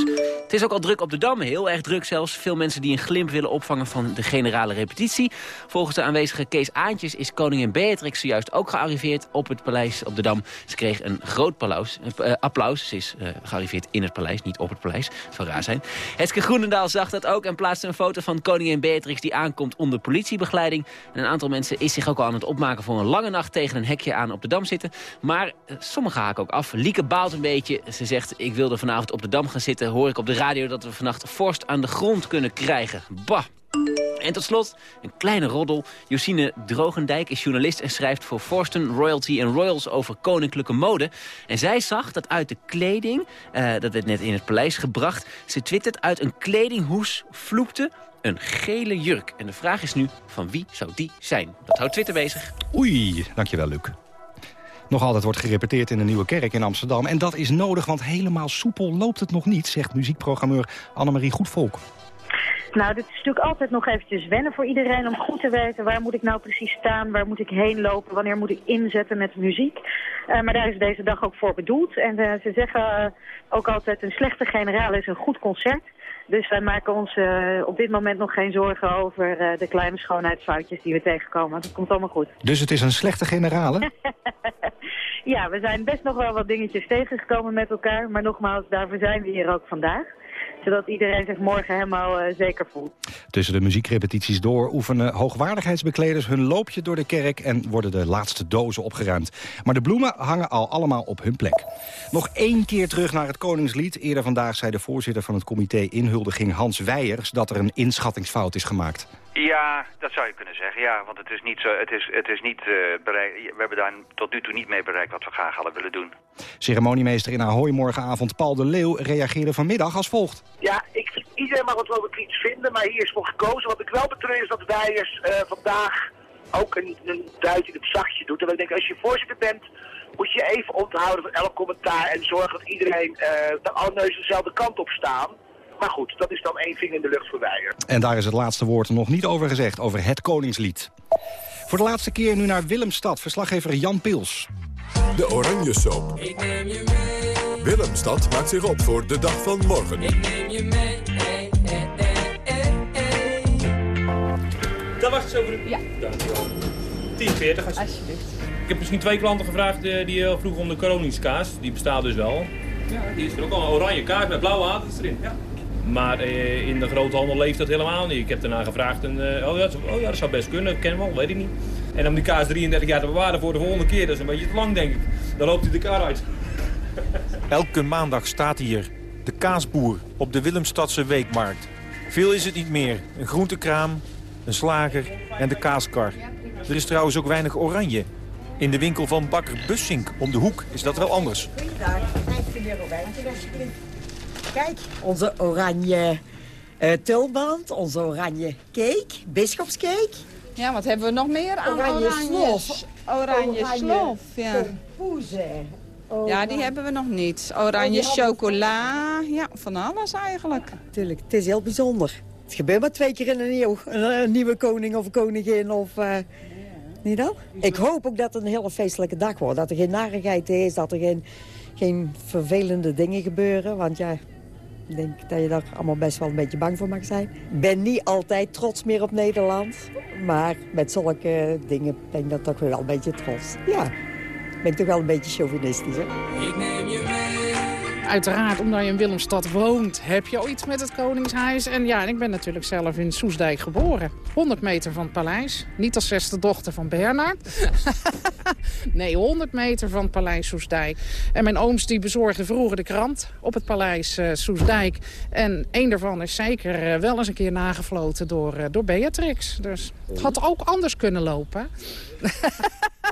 Het is ook al druk op de Dam, heel erg druk zelfs. Veel mensen die een glimp willen opvangen van de generale repetitie. Volgens de aanwezige Kees Aantjes is koningin Beatrix zojuist ook gearriveerd op het paleis op de Dam. Ze kreeg een groot applaus. Uh, applaus. Ze is uh, gearriveerd in het paleis, niet op het paleis. Het zou raar zijn. Hetske Groenendaal zag dat ook en plaatste een foto van koningin Beatrix die aankomt onder politiebegeleiding. En een aantal mensen is zich ook al aan het opmaken voor een lange nacht tegen een hekje aan op de Dam zitten. Maar uh, sommigen haken ook af. Lieke baalt een beetje. Ze zegt, ik wilde vanavond op de Gaan zitten... hoor ik op de radio dat we vannacht vorst aan de grond kunnen krijgen. Bah! En tot slot, een kleine roddel. Josine Drogendijk is journalist en schrijft voor Forsten, Royalty en Royals over koninklijke mode. En zij zag dat uit de kleding, uh, dat werd net in het paleis gebracht... ze twittert uit een kledinghoes vloekte een gele jurk. En de vraag is nu, van wie zou die zijn? Dat houdt Twitter bezig. Oei, dankjewel Luc. Nog altijd wordt gerepeteerd in de Nieuwe Kerk in Amsterdam. En dat is nodig, want helemaal soepel loopt het nog niet... zegt muziekprogrammeur Annemarie Goedvolk. Nou, dit is natuurlijk altijd nog eventjes wennen voor iedereen om goed te weten waar moet ik nou precies staan, waar moet ik heen lopen, wanneer moet ik inzetten met muziek. Uh, maar daar is deze dag ook voor bedoeld. En uh, ze zeggen uh, ook altijd een slechte generaal is een goed concert. Dus wij maken ons uh, op dit moment nog geen zorgen over uh, de kleine schoonheidsfoutjes die we tegenkomen. Dat komt allemaal goed. Dus het is een slechte generale? ja, we zijn best nog wel wat dingetjes tegengekomen met elkaar. Maar nogmaals, daarvoor zijn we hier ook vandaag zodat iedereen zich morgen helemaal uh, zeker voelt. Tussen de muziekrepetities door oefenen hoogwaardigheidsbekleders hun loopje door de kerk en worden de laatste dozen opgeruimd. Maar de bloemen hangen al allemaal op hun plek. Nog één keer terug naar het Koningslied. Eerder vandaag zei de voorzitter van het comité Inhuldiging Hans Weijers dat er een inschattingsfout is gemaakt. Ja, dat zou je kunnen zeggen, ja. Want het is niet zo, het is, het is niet, uh, bereik, we hebben daar tot nu toe niet mee bereikt wat we graag hadden willen doen. Ceremoniemeester in Ahoy morgenavond Paul de Leeuw reageerde vanmiddag als volgt. Ja, ik, iedereen mag het wel iets vinden, maar hier is voor gekozen. Wat ik wel betreur is dat Weijers uh, vandaag ook een, een duit in het zachtje doet. En ik denk, als je voorzitter bent, moet je even onthouden van elk commentaar en zorgen dat iedereen, uh, de alle neuzen dezelfde kant op staan. Maar goed, dat is dan één vinger in de lucht voor Weijer. En daar is het laatste woord nog niet over gezegd, over het Koningslied. Voor de laatste keer nu naar Willemstad, verslaggever Jan Pils. De Oranje Soap. Ik neem je mee. Willemstad maakt zich op voor de dag van morgen. Ik neem je mee. Hey, hey, hey, Dat was het zo voor Ja. Dankjewel. 10,40 alsjeblieft. Ik heb misschien twee klanten gevraagd uh, die uh, vroegen om de Koningskaas. Die bestaat dus wel. Ja, die is er ook al. Een oranje kaart met blauwe haartjes erin. Ja. Maar eh, in de groothandel leeft dat helemaal niet. Ik heb daarna gevraagd en uh, oh, ja, oh ja, dat zou best kunnen, ken wel, weet ik niet. En om die kaas 33 jaar te bewaren voor de volgende keer, dat is een beetje te lang denk ik. Dan loopt hij de kar uit. Elke maandag staat hier de kaasboer op de Willemstadse weekmarkt. Veel is het niet meer. Een groentekraam, een slager en de kaaskar. Er is trouwens ook weinig oranje. In de winkel van bakker Bussink om de hoek is dat wel anders. Goeiedag, 15 euro wijntje alsjeblieft. Kijk, onze oranje uh, tulband, onze oranje cake, bischopscake. Ja, wat hebben we nog meer aan oranje, oranje slof? Oranje, oranje slof, ja. Ja, die hebben we nog niet. Oranje oh, chocola, ja, van alles eigenlijk. Tuurlijk, het is heel bijzonder. Het gebeurt maar twee keer in een eeuw. Een, nieuwe koning of koningin of... Uh, niet dan? Ik hoop ook dat het een hele feestelijke dag wordt. Dat er geen narigheid is, dat er geen, geen vervelende dingen gebeuren. Want ja, ik denk dat je daar allemaal best wel een beetje bang voor mag zijn. Ik ben niet altijd trots meer op Nederland. Maar met zulke dingen ben ik dat toch wel een beetje trots. Ja, ben toch wel een beetje chauvinistisch. Hè? Ik neem je mee. Uiteraard, omdat je in Willemstad woont, heb je al iets met het Koningshuis. En ja, ik ben natuurlijk zelf in Soesdijk geboren. 100 meter van het paleis. Niet als zesde dochter van Bernard. nee, 100 meter van het paleis Soesdijk. En mijn ooms die bezorgden vroeger de krant op het paleis uh, Soesdijk. En één daarvan is zeker uh, wel eens een keer nagefloten door, uh, door Beatrix. Dus het had ook anders kunnen lopen.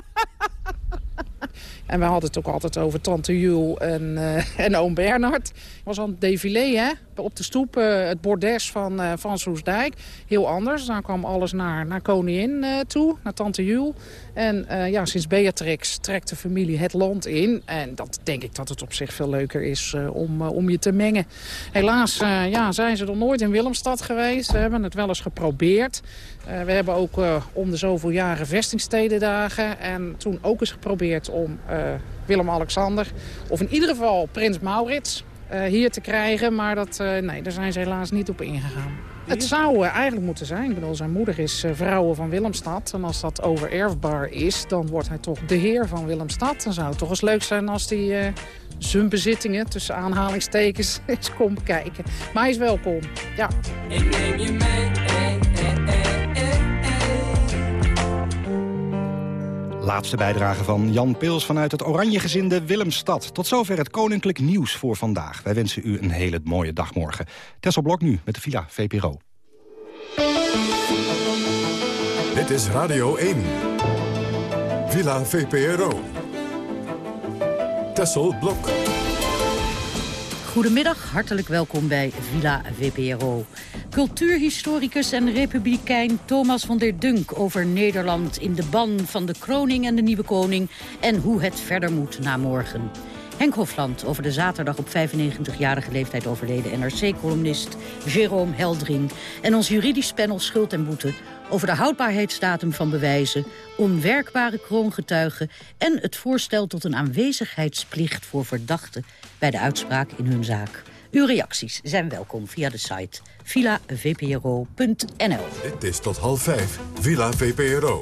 En we hadden het ook altijd over tante Jul en, uh, en oom Bernard. Het was al een défilé, hè? Op de stoep, uh, het bordes van, uh, van Soesdijk. Heel anders. Dan kwam alles naar, naar koningin toe, naar tante Jul. En ja, sinds Beatrix trekt de familie het land in. En dat denk ik dat het op zich veel leuker is om, om je te mengen. Helaas ja, zijn ze nog nooit in Willemstad geweest. We hebben het wel eens geprobeerd. We hebben ook om de zoveel jaren vestingstedendagen. En toen ook eens geprobeerd om Willem-Alexander... of in ieder geval Prins Maurits hier te krijgen. Maar dat, nee, daar zijn ze helaas niet op ingegaan. Het zou eigenlijk moeten zijn. Ik bedoel, zijn moeder is vrouwen van Willemstad. En als dat overerfbaar is, dan wordt hij toch de heer van Willemstad. Dan zou het toch eens leuk zijn als hij zijn bezittingen, tussen aanhalingstekens, eens komt kijken. Maar hij is welkom, ja. Ik neem je mee, Laatste bijdrage van Jan Pils vanuit het Oranjegezinde Willemstad. Tot zover het Koninklijk Nieuws voor vandaag. Wij wensen u een hele mooie dag morgen. Tessel Blok nu met de Villa VPRO. Dit is Radio 1. Villa VPRO. Tessel Blok. Goedemiddag, hartelijk welkom bij Villa VPRO. Cultuurhistoricus en republikein Thomas van der Dunk over Nederland... in de ban van de kroning en de nieuwe koning... en hoe het verder moet na morgen. Henk Hofland over de zaterdag op 95-jarige leeftijd overleden NRC-columnist Jérôme Heldring. En ons juridisch panel Schuld en Boete over de houdbaarheidsdatum van bewijzen, onwerkbare kroongetuigen en het voorstel tot een aanwezigheidsplicht voor verdachten bij de uitspraak in hun zaak. Uw reacties zijn welkom via de site villavpro.nl. Dit is tot half vijf, Villa VPRO.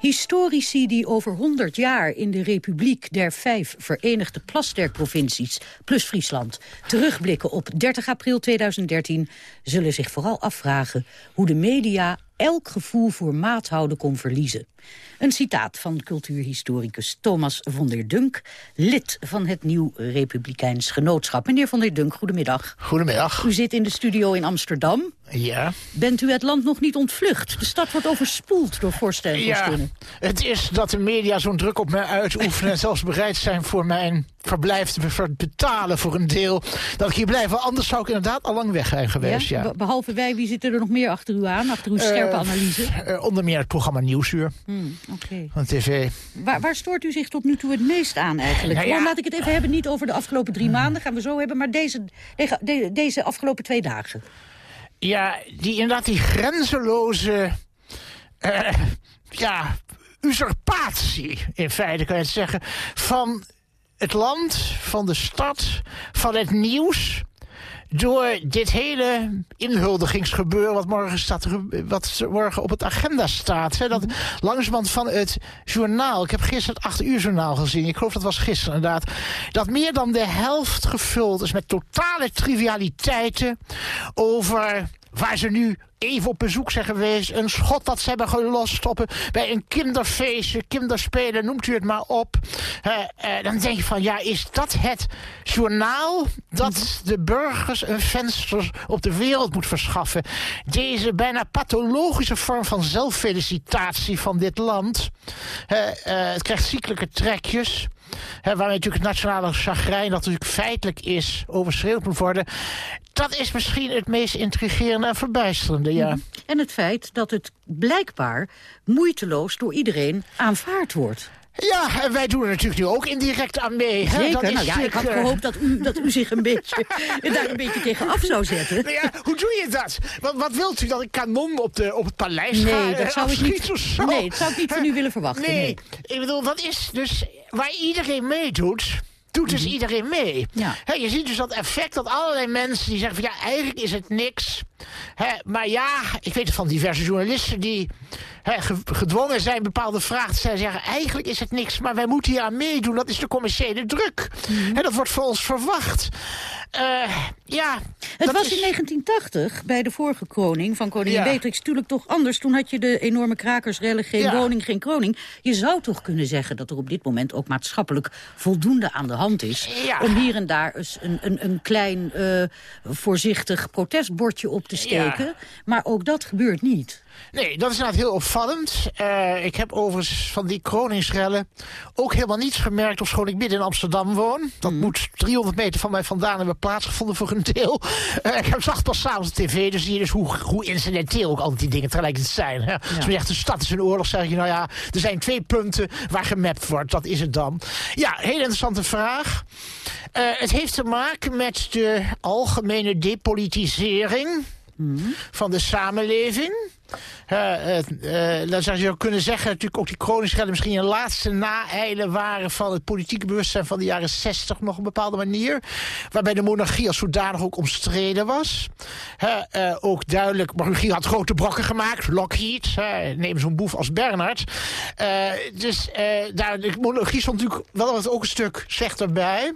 Historici die over 100 jaar in de Republiek der Vijf Verenigde Plasterkprovincies, plus Friesland, terugblikken op 30 april 2013, zullen zich vooral afvragen hoe de media elk gevoel voor maathouden kon verliezen. Een citaat van cultuurhistoricus Thomas von der Dunk... lid van het Nieuw Republikeins Genootschap. Meneer von der Dunk, goedemiddag. Goedemiddag. U zit in de studio in Amsterdam. Ja. Bent u het land nog niet ontvlucht? De stad wordt overspoeld door voorstellen ja, Het is dat de media zo'n druk op mij uitoefenen... en zelfs bereid zijn voor mijn verblijf te betalen voor een deel... dat ik hier blijf. Anders zou ik inderdaad al lang weg zijn geweest, ja. Behalve wij, wie zitten er nog meer achter u aan? Achter uw uh, analyse? Uh, onder meer het programma Nieuwsuur. Hmm, okay. Van tv. Waar, waar, stoort u zich tot nu toe het meest aan eigenlijk? Nou ja. laat ik het even hebben, niet over de afgelopen drie maanden... gaan we zo hebben, maar deze, deze, deze afgelopen twee dagen. Ja, die, inderdaad die grenzeloze... Uh, ja, usurpatie, in feite kan je het zeggen... van het land, van de stad, van het nieuws door dit hele inhuldigingsgebeuren wat morgen, staat, wat morgen op het agenda staat. Hè, dat langzamerhand van het journaal, ik heb gisteren het 8 uur journaal gezien, ik geloof dat was gisteren inderdaad, dat meer dan de helft gevuld is met totale trivialiteiten over waar ze nu even op bezoek zijn geweest. Een schot dat ze hebben gelost op, bij een kinderfeestje, kinderspelen, noemt u het maar op. Uh, uh, dan denk je van, ja, is dat het journaal dat de burgers een venster op de wereld moet verschaffen? Deze bijna pathologische vorm van zelffelicitatie van dit land. Uh, het krijgt ziekelijke trekjes. Waarmee natuurlijk het nationale chagrijn, dat natuurlijk feitelijk is, overschreeuwd moet worden. Dat is misschien het meest intrigerende en verbijsterende, ja. Mhm. En het feit dat het blijkbaar moeiteloos door iedereen aanvaard wordt. Ja, en wij doen er natuurlijk nu ook indirect aan mee. Zeker, dat is nou ja, ik had gehoopt dat u, dat u zich een beetje, daar een beetje tegen af zou zetten. Nou ja, hoe doe je dat? Wat, wat wilt u, dat ik kanon op, de, op het paleis ga Nee, dat zou ik niet, nee, dat zou ik niet van u willen verwachten. Nee, nee, ik bedoel, dat is dus waar iedereen meedoet doet dus iedereen mee. Ja. je ziet dus dat effect dat allerlei mensen die zeggen van ja, eigenlijk is het niks. maar ja, ik weet het van diverse journalisten die gedwongen zijn bepaalde vragen te stellen. Zeggen eigenlijk is het niks, maar wij moeten hier aan meedoen. Dat is de commerciële druk. Mhm. dat wordt voor ons verwacht. Uh, ja, het was in 1980, bij de vorige kroning van koningin ja. Beatrix... natuurlijk toch anders. Toen had je de enorme krakersrellen, geen ja. woning, geen kroning. Je zou toch kunnen zeggen dat er op dit moment ook maatschappelijk voldoende aan de hand is... Ja. om hier en daar eens een, een, een klein uh, voorzichtig protestbordje op te steken. Maar ook dat gebeurt niet. Nee, dat is inderdaad heel opvallend. Uh, ik heb overigens van die kroningsrellen ook helemaal niets gemerkt... of schoon ik midden in Amsterdam woon. Dat Mm. moet 300 meter van mij vandaan hebben plaatsgevonden voor een deel. Uh, ik heb zag pas s'avonds op tv, dus zie je dus hoe, hoe incidenteel ook altijd die dingen tegelijkertijd zijn. Hè? Als je zegt, de stad is een oorlog, zeg je, nou ja, er zijn twee punten waar gemapt wordt. Dat is het dan. Ja, hele interessante vraag. Uh, het heeft te maken met de algemene depolitisering Mm. van de samenleving. Uh, uh, dan zou je kunnen zeggen, natuurlijk ook die kroningsrellen misschien een laatste naeilen waren van het politieke bewustzijn van de jaren 60 nog een bepaalde manier. Waarbij de monarchie als zodanig ook omstreden was. Ook duidelijk, monarchie had grote brokken gemaakt, Lockheed, neem zo'n boef als Bernard. dus de monarchie stond natuurlijk wel wat ook een stuk slechter bij.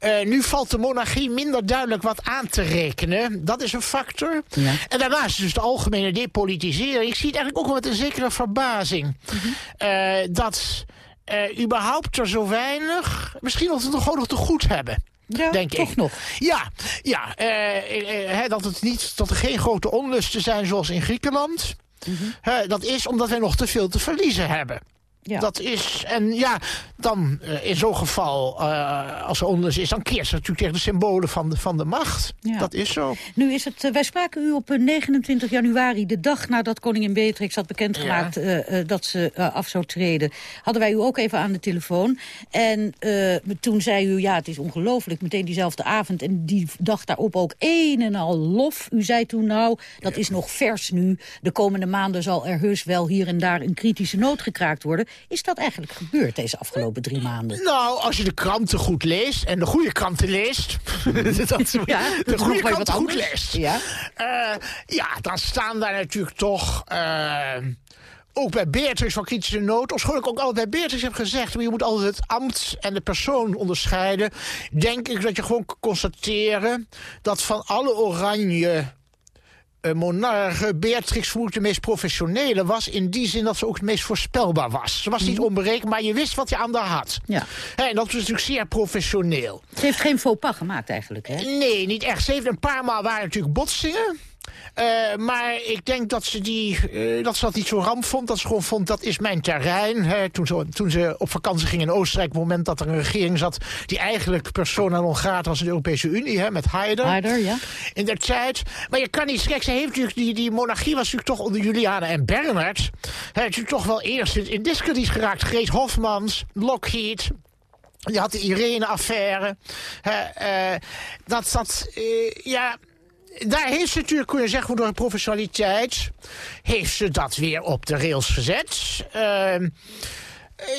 Uh, nu valt de monarchie minder duidelijk wat aan te rekenen. Dat is een factor. Ja. En daarnaast is dus de algemene depolitisering. Ik zie het eigenlijk ook wel met een zekere verbazing. Mm -hmm. uh, dat uh, überhaupt er zo weinig... misschien dat we het nog gewoon nog te goed hebben. Ja, denk toch ik. nog. Ja, ja he, dat, het niet, dat er geen grote onlusten zijn zoals in Griekenland. Mm -hmm. dat is omdat wij nog te veel te verliezen hebben. Dat is, en ja, dan uh, in zo'n geval, uh, als er onder is, dan keert ze natuurlijk tegen de symbolen van de, van de macht. Ja. Dat is zo. Nu is het, uh, wij spraken u op 29 januari, de dag nadat koningin Beatrix had bekendgemaakt ja. dat ze af zou treden. Hadden wij u ook even aan de telefoon. En toen zei u, ja, het is ongelooflijk, meteen diezelfde avond en die dag daarop ook een en al lof. U zei toen, nou, dat is nog vers nu. De komende maanden zal er heus wel hier en daar een kritische noot gekraakt worden. Is dat eigenlijk gebeurd deze afgelopen drie maanden? Nou, als je de kranten goed leest en de goede kranten leest... dat, ja, de goede kranten goed leest... Ja? Uh, ja, dan staan daar natuurlijk toch... Uh, ook bij Beatrix van kritische nood, of ik ook altijd bij Beatrix heb gezegd... maar je moet altijd het ambt en de persoon onderscheiden. Denk ik dat je gewoon kan constateren... dat van alle oranje uh, monarche Beatrix Voert de meest professionele was... in die zin dat ze ook het meest voorspelbaar was. Ze was niet mhm. onberekenbaar, maar je wist wat je aan haar had. Ja. en dat was natuurlijk zeer professioneel. Ze heeft geen faux pas gemaakt eigenlijk, hè? Nee, niet echt. Ze heeft een paar maal waren natuurlijk botsingen... Uh, maar ik denk dat ze, die, uh, dat ze dat niet zo ramp vond. Dat ze gewoon vond, dat is mijn terrein. Hè. Toen, ze, toen ze op vakantie ging in Oostenrijk... op het moment dat er een regering zat... die eigenlijk persona non grata was in de Europese Unie... Hè, met Haider. Haider, ja. In der tijd. Maar je kan niet... Kijk, ze heeft natuurlijk... Die, die monarchie was natuurlijk toch onder Juliana en Bernard... Hè, natuurlijk toch wel eerst in, discrediet geraakt. Greet Hofmans, Lockheed... Je had de Irene-affaire. Uh, dat, dat, uh, ja, daar heeft ze natuurlijk, kun je zeggen, door professionaliteit... heeft ze dat weer op de rails gezet. Uh,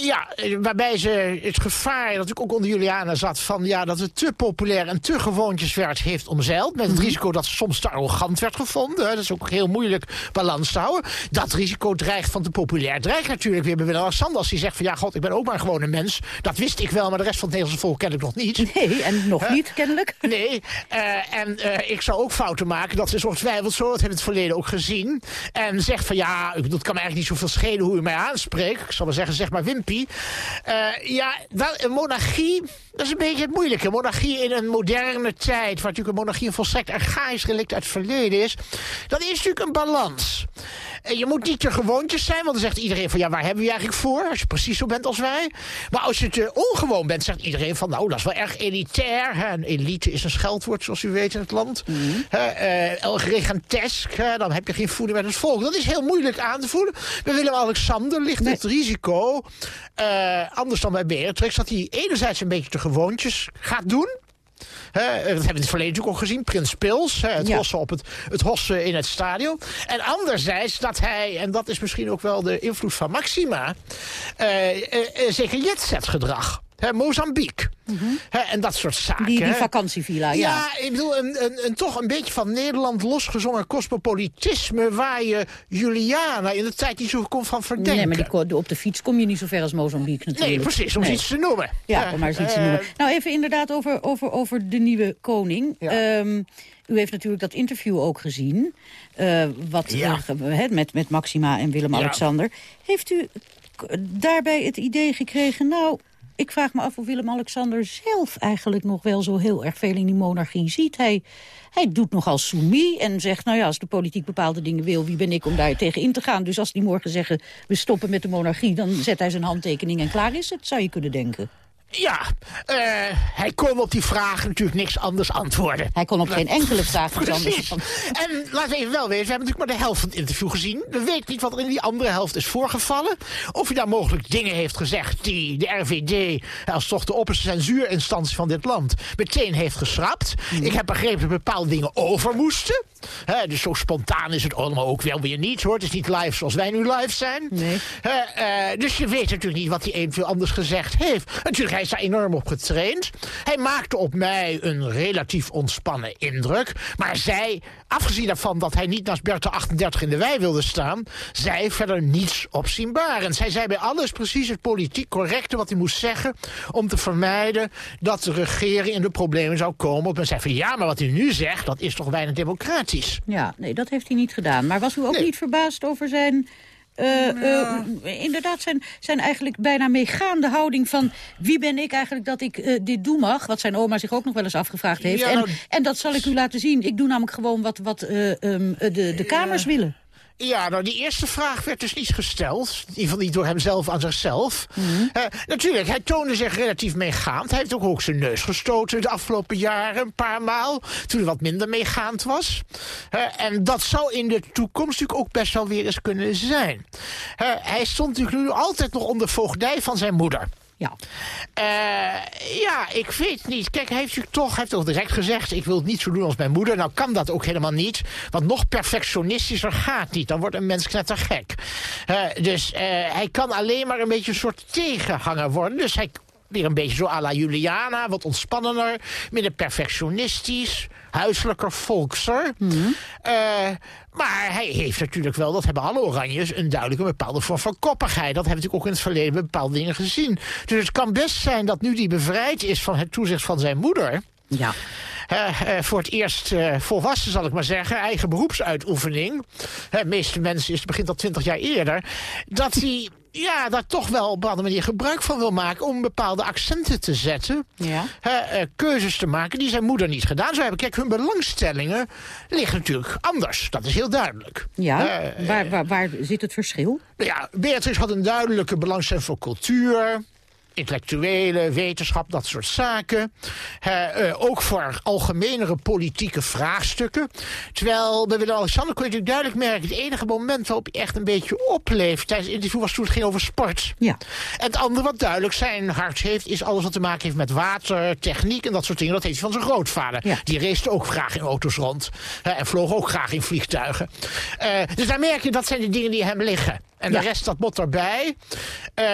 ja, waarbij ze het gevaar dat ik ook onder Juliana zat... van ja, dat het te populair en te gewoontjes werd, heeft omzeild. Met het mhm. risico dat ze soms te arrogant werd gevonden. Dat is ook heel moeilijk balans te houden. Dat risico dreigt van te populair. Dreigt natuurlijk weer bij Willem-Alexander als die zegt van... ja, god, ik ben ook maar gewoon een mens. Dat wist ik wel, maar de rest van het Nederlandse volk ken ik nog niet. Nee, en nog niet, kennelijk. Nee, uh, en uh, ik zou ook fouten maken. Dat is ongetwijfeld zo, dat hebben we het verleden ook gezien. En zegt van ja, ik bedoel, het kan me eigenlijk niet zoveel schelen hoe u mij aanspreekt. Ik zal maar zeggen, zeg maar Uh, ja, wel, een monarchie, dat is een beetje het moeilijke. Monarchie in een moderne tijd, waar natuurlijk een monarchie een volstrekt archaïs relict uit het verleden is. Dat is natuurlijk een balans. En je moet niet te gewoontjes zijn, want dan zegt iedereen van ja, waar hebben we je eigenlijk voor? Als je precies zo bent als wij. Maar als je te ongewoon bent, zegt iedereen van nou, dat is wel erg elitair. Hè? En elite is een scheldwoord, zoals u weet in het land. Mm -hmm. Dan heb je geen voeding met het volk. Dat is heel moeilijk aan te voelen. Bij Willem-Alexander ligt het risico, uh, anders dan bij Beatrix, dat hij enerzijds een beetje te gewoontjes gaat doen. Dat hebben we in het verleden natuurlijk ook gezien. Prins Pils, het ja. hossen op het, het hossen in het stadion. En anderzijds dat hij, en dat is misschien ook wel de invloed van Maxima... Uh, uh, zeker jetset gedrag. Hè, Mozambique. Mm -hmm. hè, en dat soort zaken. Die, die vakantievilla, ja. Ja, ik bedoel, een, een, een, toch een beetje van Nederland losgezongen cosmopolitisme... waar je Juliana in de tijd niet zo kon van verdenken. Nee, maar die, op de fiets kom je niet zo ver als Mozambique natuurlijk. Nee, precies, om nee. iets te noemen. Ja, om maar eens iets te noemen. Uh, nou, even inderdaad over, over, over de nieuwe koning. Ja. Um, u heeft natuurlijk dat interview ook gezien. Uh, wat, ja. uh, met, met Maxima en Willem-Alexander. Ja. Heeft u daarbij het idee gekregen... nou, ik vraag me af of Willem-Alexander zelf eigenlijk nog wel zo heel erg veel in die monarchie ziet. Hij, hij doet nogal soumie en zegt, nou ja, als de politiek bepaalde dingen wil, wie ben ik om daar tegen in te gaan? Dus als die morgen zeggen, we stoppen met de monarchie, dan zet hij zijn handtekening en klaar is het, zou je kunnen denken. Ja, uh, hij kon op die vraag natuurlijk niks anders antwoorden. Hij kon op geen enkele vraag anders antwoorden. En laten we even wel weten, we hebben natuurlijk maar de helft van het interview gezien. We weten niet wat er in die andere helft is voorgevallen. Of hij daar mogelijk dingen heeft gezegd die de RVD, als toch de opperste censuurinstantie van dit land, meteen heeft geschrapt. Mm. Ik heb begrepen dat bepaalde dingen over moesten. He, dus zo spontaan is het allemaal ook wel weer niet hoor. Het is niet live zoals wij nu live zijn. Nee. He, uh, dus je weet natuurlijk niet wat hij eventueel anders gezegd heeft. Natuurlijk, hij is daar enorm op getraind. Hij maakte op mij een relatief ontspannen indruk. Maar zij, afgezien daarvan dat hij niet naast Bertha 38 in de wei wilde staan... zei verder niets opzienbarends. Hij zei bij alles precies het politiek correcte wat hij moest zeggen... om te vermijden dat de regering in de problemen zou komen. Op men zei van ja, maar wat hij nu zegt, dat is toch weinig democratisch. Ja, nee, dat heeft hij niet gedaan. Maar was u ook nee. niet verbaasd over zijn... Uh, uh, inderdaad zijn, zijn eigenlijk bijna meegaande houding van... wie ben ik eigenlijk dat ik uh, dit doen mag? Wat zijn oma zich ook nog wel eens afgevraagd heeft. Ja, nou, en, en dat zal ik u laten zien. Ik doe namelijk gewoon wat, wat um, de, de kamers willen. Ja, nou die eerste vraag werd dus niet gesteld. In ieder geval niet door hemzelf aan zichzelf. Eh, natuurlijk, hij toonde zich relatief meegaand. Hij heeft ook, ook zijn neus gestoten de afgelopen jaren een paar maal. Toen hij wat minder meegaand was. Eh, en dat zou in de toekomst natuurlijk ook best wel weer eens kunnen zijn. Eh, hij stond natuurlijk nu altijd nog onder voogdij van zijn moeder. Ja. ja, ik weet niet. Kijk, hij heeft natuurlijk toch, heeft toch direct gezegd... ik wil het niet zo doen als mijn moeder. Nou kan dat ook helemaal niet. Want nog perfectionistischer gaat niet. Dan wordt een mens knettergek. Uh, dus uh, hij kan alleen maar een beetje een soort tegenhanger worden. Dus hij weer een beetje zo à la Juliana, wat ontspannender, minder perfectionistisch, huiselijker, volkser. Mhm. Uh, maar hij heeft natuurlijk wel, dat hebben alle Oranjes, een duidelijke bepaalde vorm van koppigheid. Dat hebben we natuurlijk ook in het verleden bij bepaalde dingen gezien. Dus het kan best zijn dat nu die bevrijd is van het toezicht van zijn moeder. Ja. Uh, uh, voor het eerst uh, volwassen, zal ik maar zeggen, eigen beroepsuitoefening. De meeste mensen is het begint al twintig jaar eerder. Dat hij ja, daar toch wel op een bepaalde manier gebruik van wil maken... om bepaalde accenten te zetten. Ja. keuzes te maken die zijn moeder niet gedaan zou hebben. Kijk, hun belangstellingen liggen natuurlijk anders. Dat is heel duidelijk. Ja, waar, waar, waar zit het verschil? Ja, Beatrix had een duidelijke belangstelling voor cultuur intellectuele, wetenschap, dat soort zaken. Uh, ook voor algemenere politieke vraagstukken. Terwijl bij Willem-Alexander kon je natuurlijk duidelijk merken... het enige moment waarop hij echt een beetje opleeft tijdens het interview... was toen het ging over sport. Ja. En het andere wat duidelijk zijn hart heeft... is alles wat te maken heeft met water, techniek en dat soort dingen. Dat heeft hij van zijn grootvader. Ja. Die race ook graag in auto's rond. En vloog ook graag in vliegtuigen. dus daar merk je, dat zijn de dingen die hem liggen. En Ja. de rest dat bot erbij. Uh,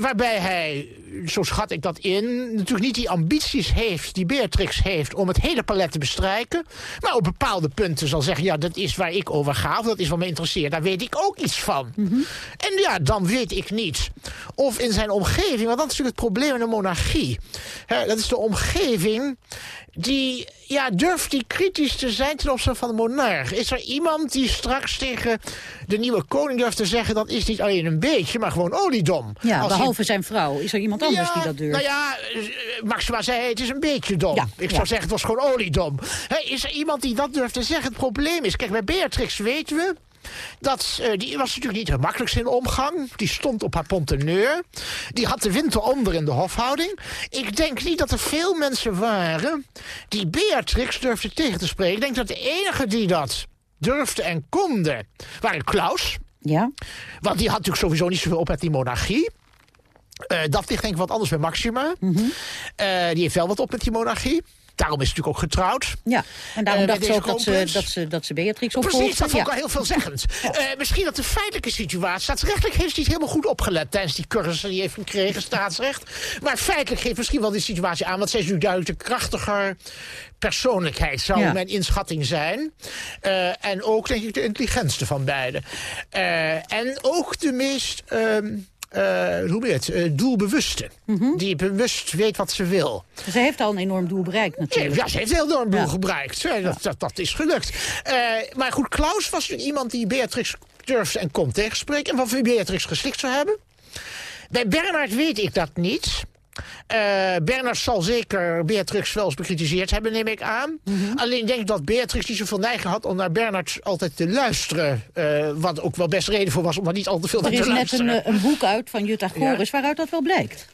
waarbij hij, zo schat ik dat in, natuurlijk niet die ambities heeft die Beatrix heeft om het hele palet te bestrijken. Maar op bepaalde punten zal zeggen, ja, dat is waar ik over ga, of dat is wat me interesseert. Daar weet ik ook iets van. En ja, dan weet ik niet of in zijn omgeving, want dat is natuurlijk het probleem in de monarchie. Dat is de omgeving die, ja, durft die kritisch te zijn ten opzichte van de monarch? Is er iemand die straks tegen de nieuwe koning durft te zeggen... dat is niet alleen een beetje, maar gewoon oliedom? Ja, Als hij- behalve zijn vrouw. Is er iemand anders Ja, die dat durft? Nou ja, eh, Maxima zei het is een beetje dom. Ja, ik ja. zou zeggen het was gewoon oliedom. Is er iemand die dat durft te zeggen? Het probleem is, kijk, bij Beatrix weten we... Dat, eh, die was natuurlijk niet het makkelijkste in de omgang. Die stond op haar ponteneur. Die had de winter onder in de hofhouding. Ik denk niet dat er veel mensen waren die Beatrix durfden tegen te spreken. Ik denk dat de enige die dat durfde en konden, waren Klaus. Ja. Want die had natuurlijk sowieso niet zoveel op met die monarchie. Eh, dat ligt denk ik wat anders bij Maxima. Mhm. Eh, die heeft wel wat op met die monarchie. Daarom is ze natuurlijk ook getrouwd. Ja, en daarom Eh, dacht ze ook dat ze, dat, ze, dat ze Beatrix opvolgde. Precies, dat vond ik Ja. al heel veelzeggend. Eh, misschien dat de feitelijke situatie... staatsrechtelijk heeft ze niet helemaal goed opgelet... tijdens die cursus die heeft gekregen, staatsrecht. Maar feitelijk geeft misschien wel die situatie aan... want zij is nu duidelijk de krachtiger persoonlijkheid... zou Ja. mijn inschatting zijn. Eh, en ook, denk ik, de intelligentste van beiden. En ook de meest... ehm, eh, hoe je het? eh, doelbewuste. Mhm. Die bewust weet wat ze wil. Ze heeft al een enorm doel bereikt natuurlijk. Ja, ze heeft heel enorm doel Ja. gebruikt. Dat, dat, dat is gelukt. Eh, maar goed, Klaus was iemand die Beatrix durfde en kon tegenspreken... en wat voor Beatrix geschikt zou hebben. Bij Bernard weet ik dat niet... Bernard zal zeker Beatrix wel eens bekritiseerd hebben, neem ik aan. Mhm. Alleen denk ik dat Beatrix niet zoveel neiging had om naar Bernard altijd te luisteren. eh, wat ook wel best reden voor was om daar niet al te veel Er naar is te net een, luisteren. eh, een boek uit van Jutta Goris waaruit dat wel blijkt.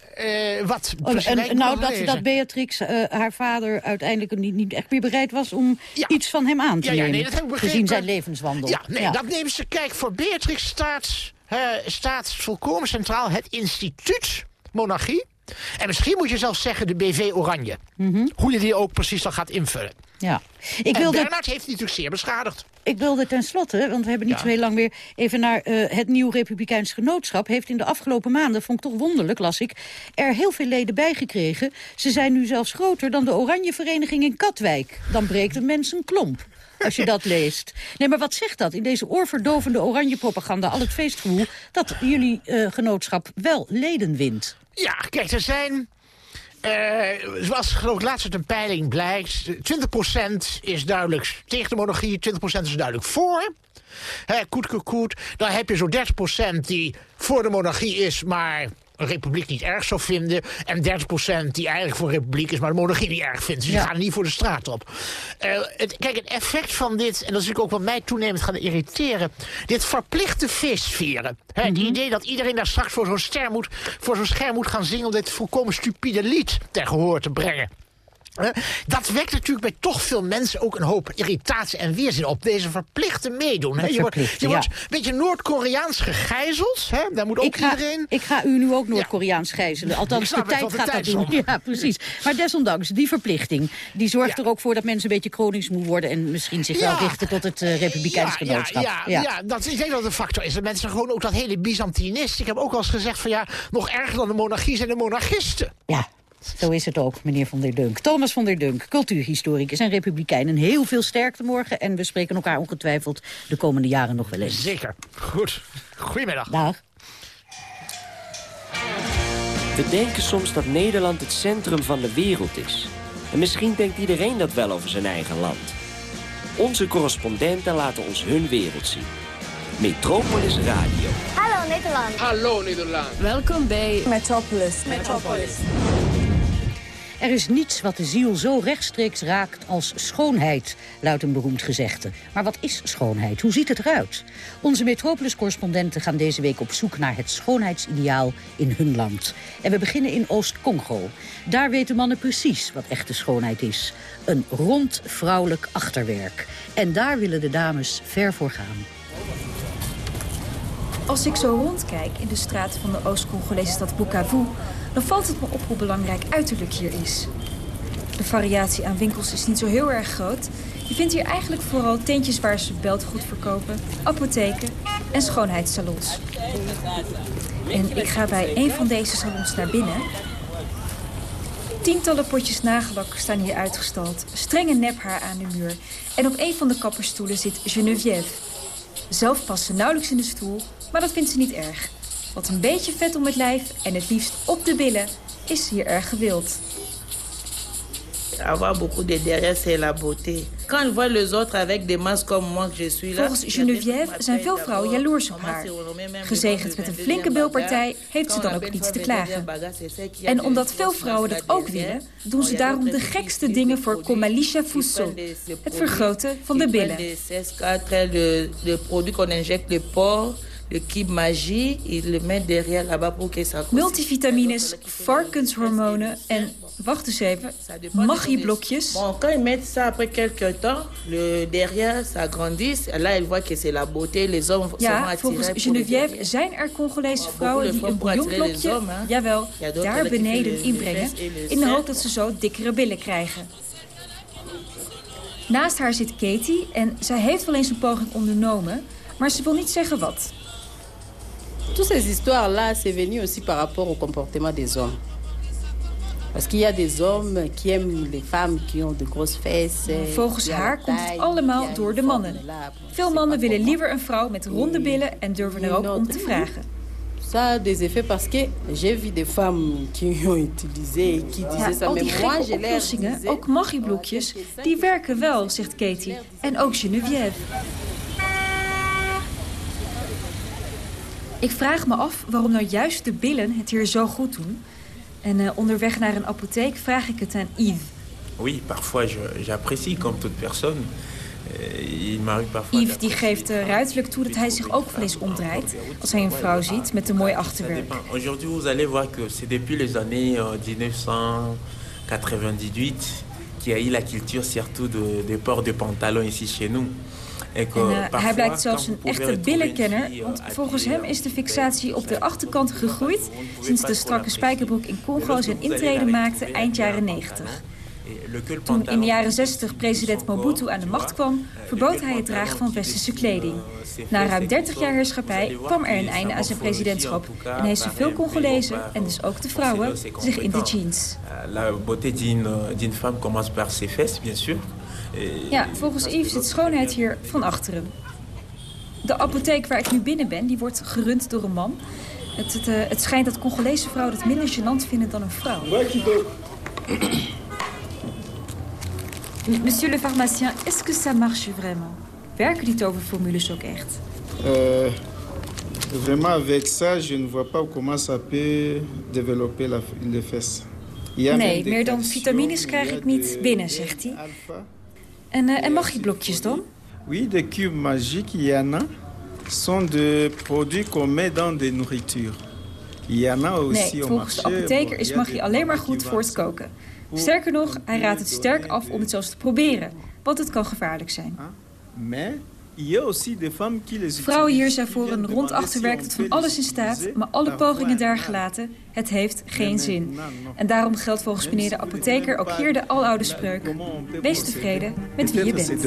Wat? Oh, en, nou, dat, dat. Beatrix, haar vader, uiteindelijk niet, niet echt meer bereid was om iets van hem aan te Ja, ja, nemen. nee, dat heb ik begrepen. gezien zijn levenswandel. Ja, nee, dat nemen ze. Kijk, voor Beatrix staat, staat volkomen centraal het instituut monarchie. En misschien moet je zelfs zeggen de BV Oranje. Hoe je die ook precies dan gaat invullen. Ja. Ik en wilde, Bernard heeft die natuurlijk zeer beschadigd. ik wilde tenslotte, want we hebben niet Ja. zo heel lang meer... even naar eh, het Nieuw Republikeins Genootschap. Heeft in de afgelopen maanden, vond ik toch wonderlijk, las ik... er heel veel leden bijgekregen. Ze zijn nu zelfs groter dan de Oranje Vereniging in Katwijk. Dan breekt een mens een klomp. Als je dat leest. Nee, maar wat zegt dat in deze oorverdovende oranje propaganda... al het feestgevoel dat jullie eh, genootschap wel leden wint? Ja, kijk, er zijn... eh, zoals geloof ik laatst uit een peiling blijkt... 20% is duidelijk tegen de monarchie, 20% is duidelijk voor. Koet, koet, koet. Dan heb je zo'n 30% die voor de monarchie is, maar een republiek niet erg zou vinden... en 30% die eigenlijk voor republiek is, maar de monarchie niet erg vindt. Dus die gaan niet voor de straat op. Uh, het, kijk, het effect van dit, en dat is natuurlijk ook wat mij toenemend gaan irriteren... dit verplichte feestvieren. Hè, Het idee dat iedereen daar straks voor zo'n ster moet, voor zo'n scherm moet gaan zingen... om dit volkomen stupide lied ter gehoor te brengen. Dat wekt natuurlijk bij toch veel mensen ook een hoop irritatie en weerzin op. Deze verplichte meedoen. Hè? Je, wordt, je ja. wordt een beetje Noord-Koreaans gegijzeld. Hè? Daar moet ook ik ga, iedereen... Ik ga u nu ook Noord-Koreaans gijzelen. Althans, de tijd gaat dat doen. Ja, precies. Maar desondanks, die verplichting... die zorgt er ook voor dat mensen een beetje kroningsmoe worden... en misschien zich wel richten tot het uh, Republikeins ja, genootschap. Ja, dat, ik denk dat een factor is. Dat mensen gewoon ook dat hele Byzantinist... Ik heb ook al eens gezegd van ja, nog erger dan de monarchie zijn de monarchisten. Ja, zo is het ook, meneer Van der Dunk. Thomas van der Dunk, cultuurhistoricus en republikein. En heel veel sterkte morgen. En we spreken elkaar ongetwijfeld de komende jaren nog wel eens. Zeker. Goed. Goedemiddag. Dag. We denken soms dat Nederland het centrum van de wereld is. En misschien denkt iedereen dat wel over zijn eigen land. Onze correspondenten laten ons hun wereld zien. Metropolis Radio. Hallo Nederland. Hallo Nederland. Welkom bij Metropolis. Metropolis. Er is niets wat de ziel zo rechtstreeks raakt als schoonheid, luidt een beroemd gezegde. Maar wat is schoonheid? Hoe ziet het eruit? Onze Metropolis-correspondenten gaan deze week op zoek naar het schoonheidsideaal in hun land. En we beginnen in Oost-Congo. Daar weten mannen precies wat echte schoonheid is. Een rond vrouwelijk achterwerk. En daar willen de dames ver voor gaan. Als ik zo rondkijk in de straat van de Oost-Congolese stad Bukavu... dan valt het me op hoe belangrijk uiterlijk hier is. De variatie aan winkels is niet zo heel erg groot. Je vindt hier eigenlijk vooral tentjes waar ze beltgoed verkopen... apotheken en schoonheidssalons. En ik ga bij een van deze salons naar binnen... Tientallen potjes nagellak staan hier uitgestald. Strenge nephaar aan de muur. En op een van de kapperstoelen zit Geneviève. Zelf past ze nauwelijks in de stoel, maar dat vindt ze niet erg. Wat een beetje vet om het lijf en het liefst op de billen is hier erg gewild. Avoir beaucoup de derrière, c'est la beauté. Quand je vois les autres avec des masques comme moi que je suis là... Volgens Geneviève zijn veel vrouwen jaloers op haar. Gezegend met een flinke bilpartij heeft ze dan ook niets te klagen. En omdat veel vrouwen dat ook willen, doen ze daarom de gekste dingen voor Comalisha Fusso. Het vergroten van de billen. Produit qu'on injecte le le kib magie, il le met derrière là-bas pour que ça... Multivitamines, varkenshormonen en, wacht eens even, magieblokjes. Bon, quand ils mettent ça après quelques temps, le derrière s'agrandit. Là, ils voient que c'est la beauté. Les hommes Ja, volgens Geneviève zijn er Congolese vrouwen die een bouillonblokje, jawel, daar beneden inbrengen, in de hoop dat ze zo dikkere billen krijgen. Naast haar zit Katie en zij heeft wel eens een poging ondernomen, maar ze wil niet zeggen wat. Toutes ces histoires-là, c'est venu aussi par rapport au comportement des hommes. Parce qu'il y a des hommes qui aiment les femmes qui ont de grosses fesses. Volgens qui ont haar komt het allemaal door de mannen. Veel mannen willen liever een vrouw met ronde billen en durven er ook om te vragen. Ça a des effets parce que j'ai vu des femmes qui ont utilisé et qui disaient ça. al die moi, gekke oplossingen, ook magieblokjes, die werken wel, zegt Katie. En ook Geneviève. Ik vraag me af waarom nou juist de billen het hier zo goed doen. En eh, onderweg naar een apotheek vraag ik het aan Yves. Oui, parfois je- j'apprécie comme toute personne. Euh, parfois Yves die geeft eh, ruiterlijk toe dat hij zich ook wel eens omdraait... als hij een vrouw ziet met een mooi achterwerk. Aujourd'hui, vous allez voir que c'est depuis les années euh, 1998 qu'il y a eu la culture surtout de, des ports de pantalons ici chez nous. En, eh, hij blijkt zelfs een echte billenkenner, want euh, volgens hem is de fixatie op de achterkant gegroeid sinds de strakke spijkerbroek in Congo zijn intrede maakte eind jaren 90. Cul Toen in de jaren 60 president Mobutu aan de macht kwam, verbood hij het dragen van westerse kleding. Na ruim 30 jaar heerschappij kwam er een einde aan zijn presidentschap en heeft zoveel Congolezen, en dus ook de vrouwen, zich in de jeans. euh, la beauté d'une d'une femme commence par ses fesses, bien sûr. Et- Ja, volgens Yves zit schoonheid hier van achteren. De apotheek waar ik nu binnen ben, die wordt gerund door een man. Het, het, eh, het schijnt dat Congolese vrouwen het minder gênant vinden dan een vrouw. Monsieur le pharmacien, est-ce que ça marche vraiment? Werken die toverformules ook echt? Euh, Vraiment, avec ça, je ne vois pas comment ça peut développer la, les fesses. Nee, meer dan vitamines krijg ik niet de- binnen, zegt hij. En, eh, en magieblokjes dan? Oui, des cubes magiques, il y en a. sont des produits qu'on met dans des nourritures. Il y en a aussi Nee, volgens de apotheker is magie alleen maar goed voor het koken. Sterker nog, hij raadt het sterk af om het zelfs te proberen. Want het kan gevaarlijk zijn. Vrouwen hier zijn voor een viennent rond demander achterwerk si tot on van alles in staat, maar alle par pogingen daar gelaten, het heeft geen zin. non. En daarom geldt volgens meneer de apotheker ook hier de aloude spreuk. Wees tevreden met wie je bent.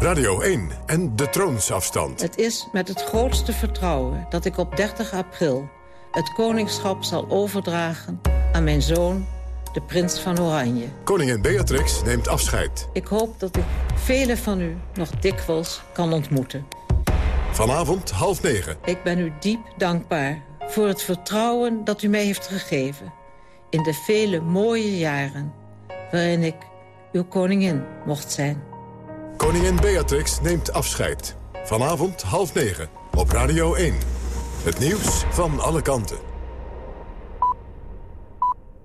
Radio 1 en de troonsafstand. Het is met het grootste vertrouwen dat ik op 30 april het koningschap zal overdragen aan mijn zoon, de prins van Oranje. Koningin Beatrix neemt afscheid. Ik hoop dat ik velen van u nog dikwijls kan ontmoeten. Vanavond half negen. Ik ben u diep dankbaar voor het vertrouwen dat u mij heeft gegeven... in de vele mooie jaren waarin ik uw koningin mocht zijn. Koningin Beatrix neemt afscheid. Vanavond half negen op Radio 1. Het nieuws van alle kanten.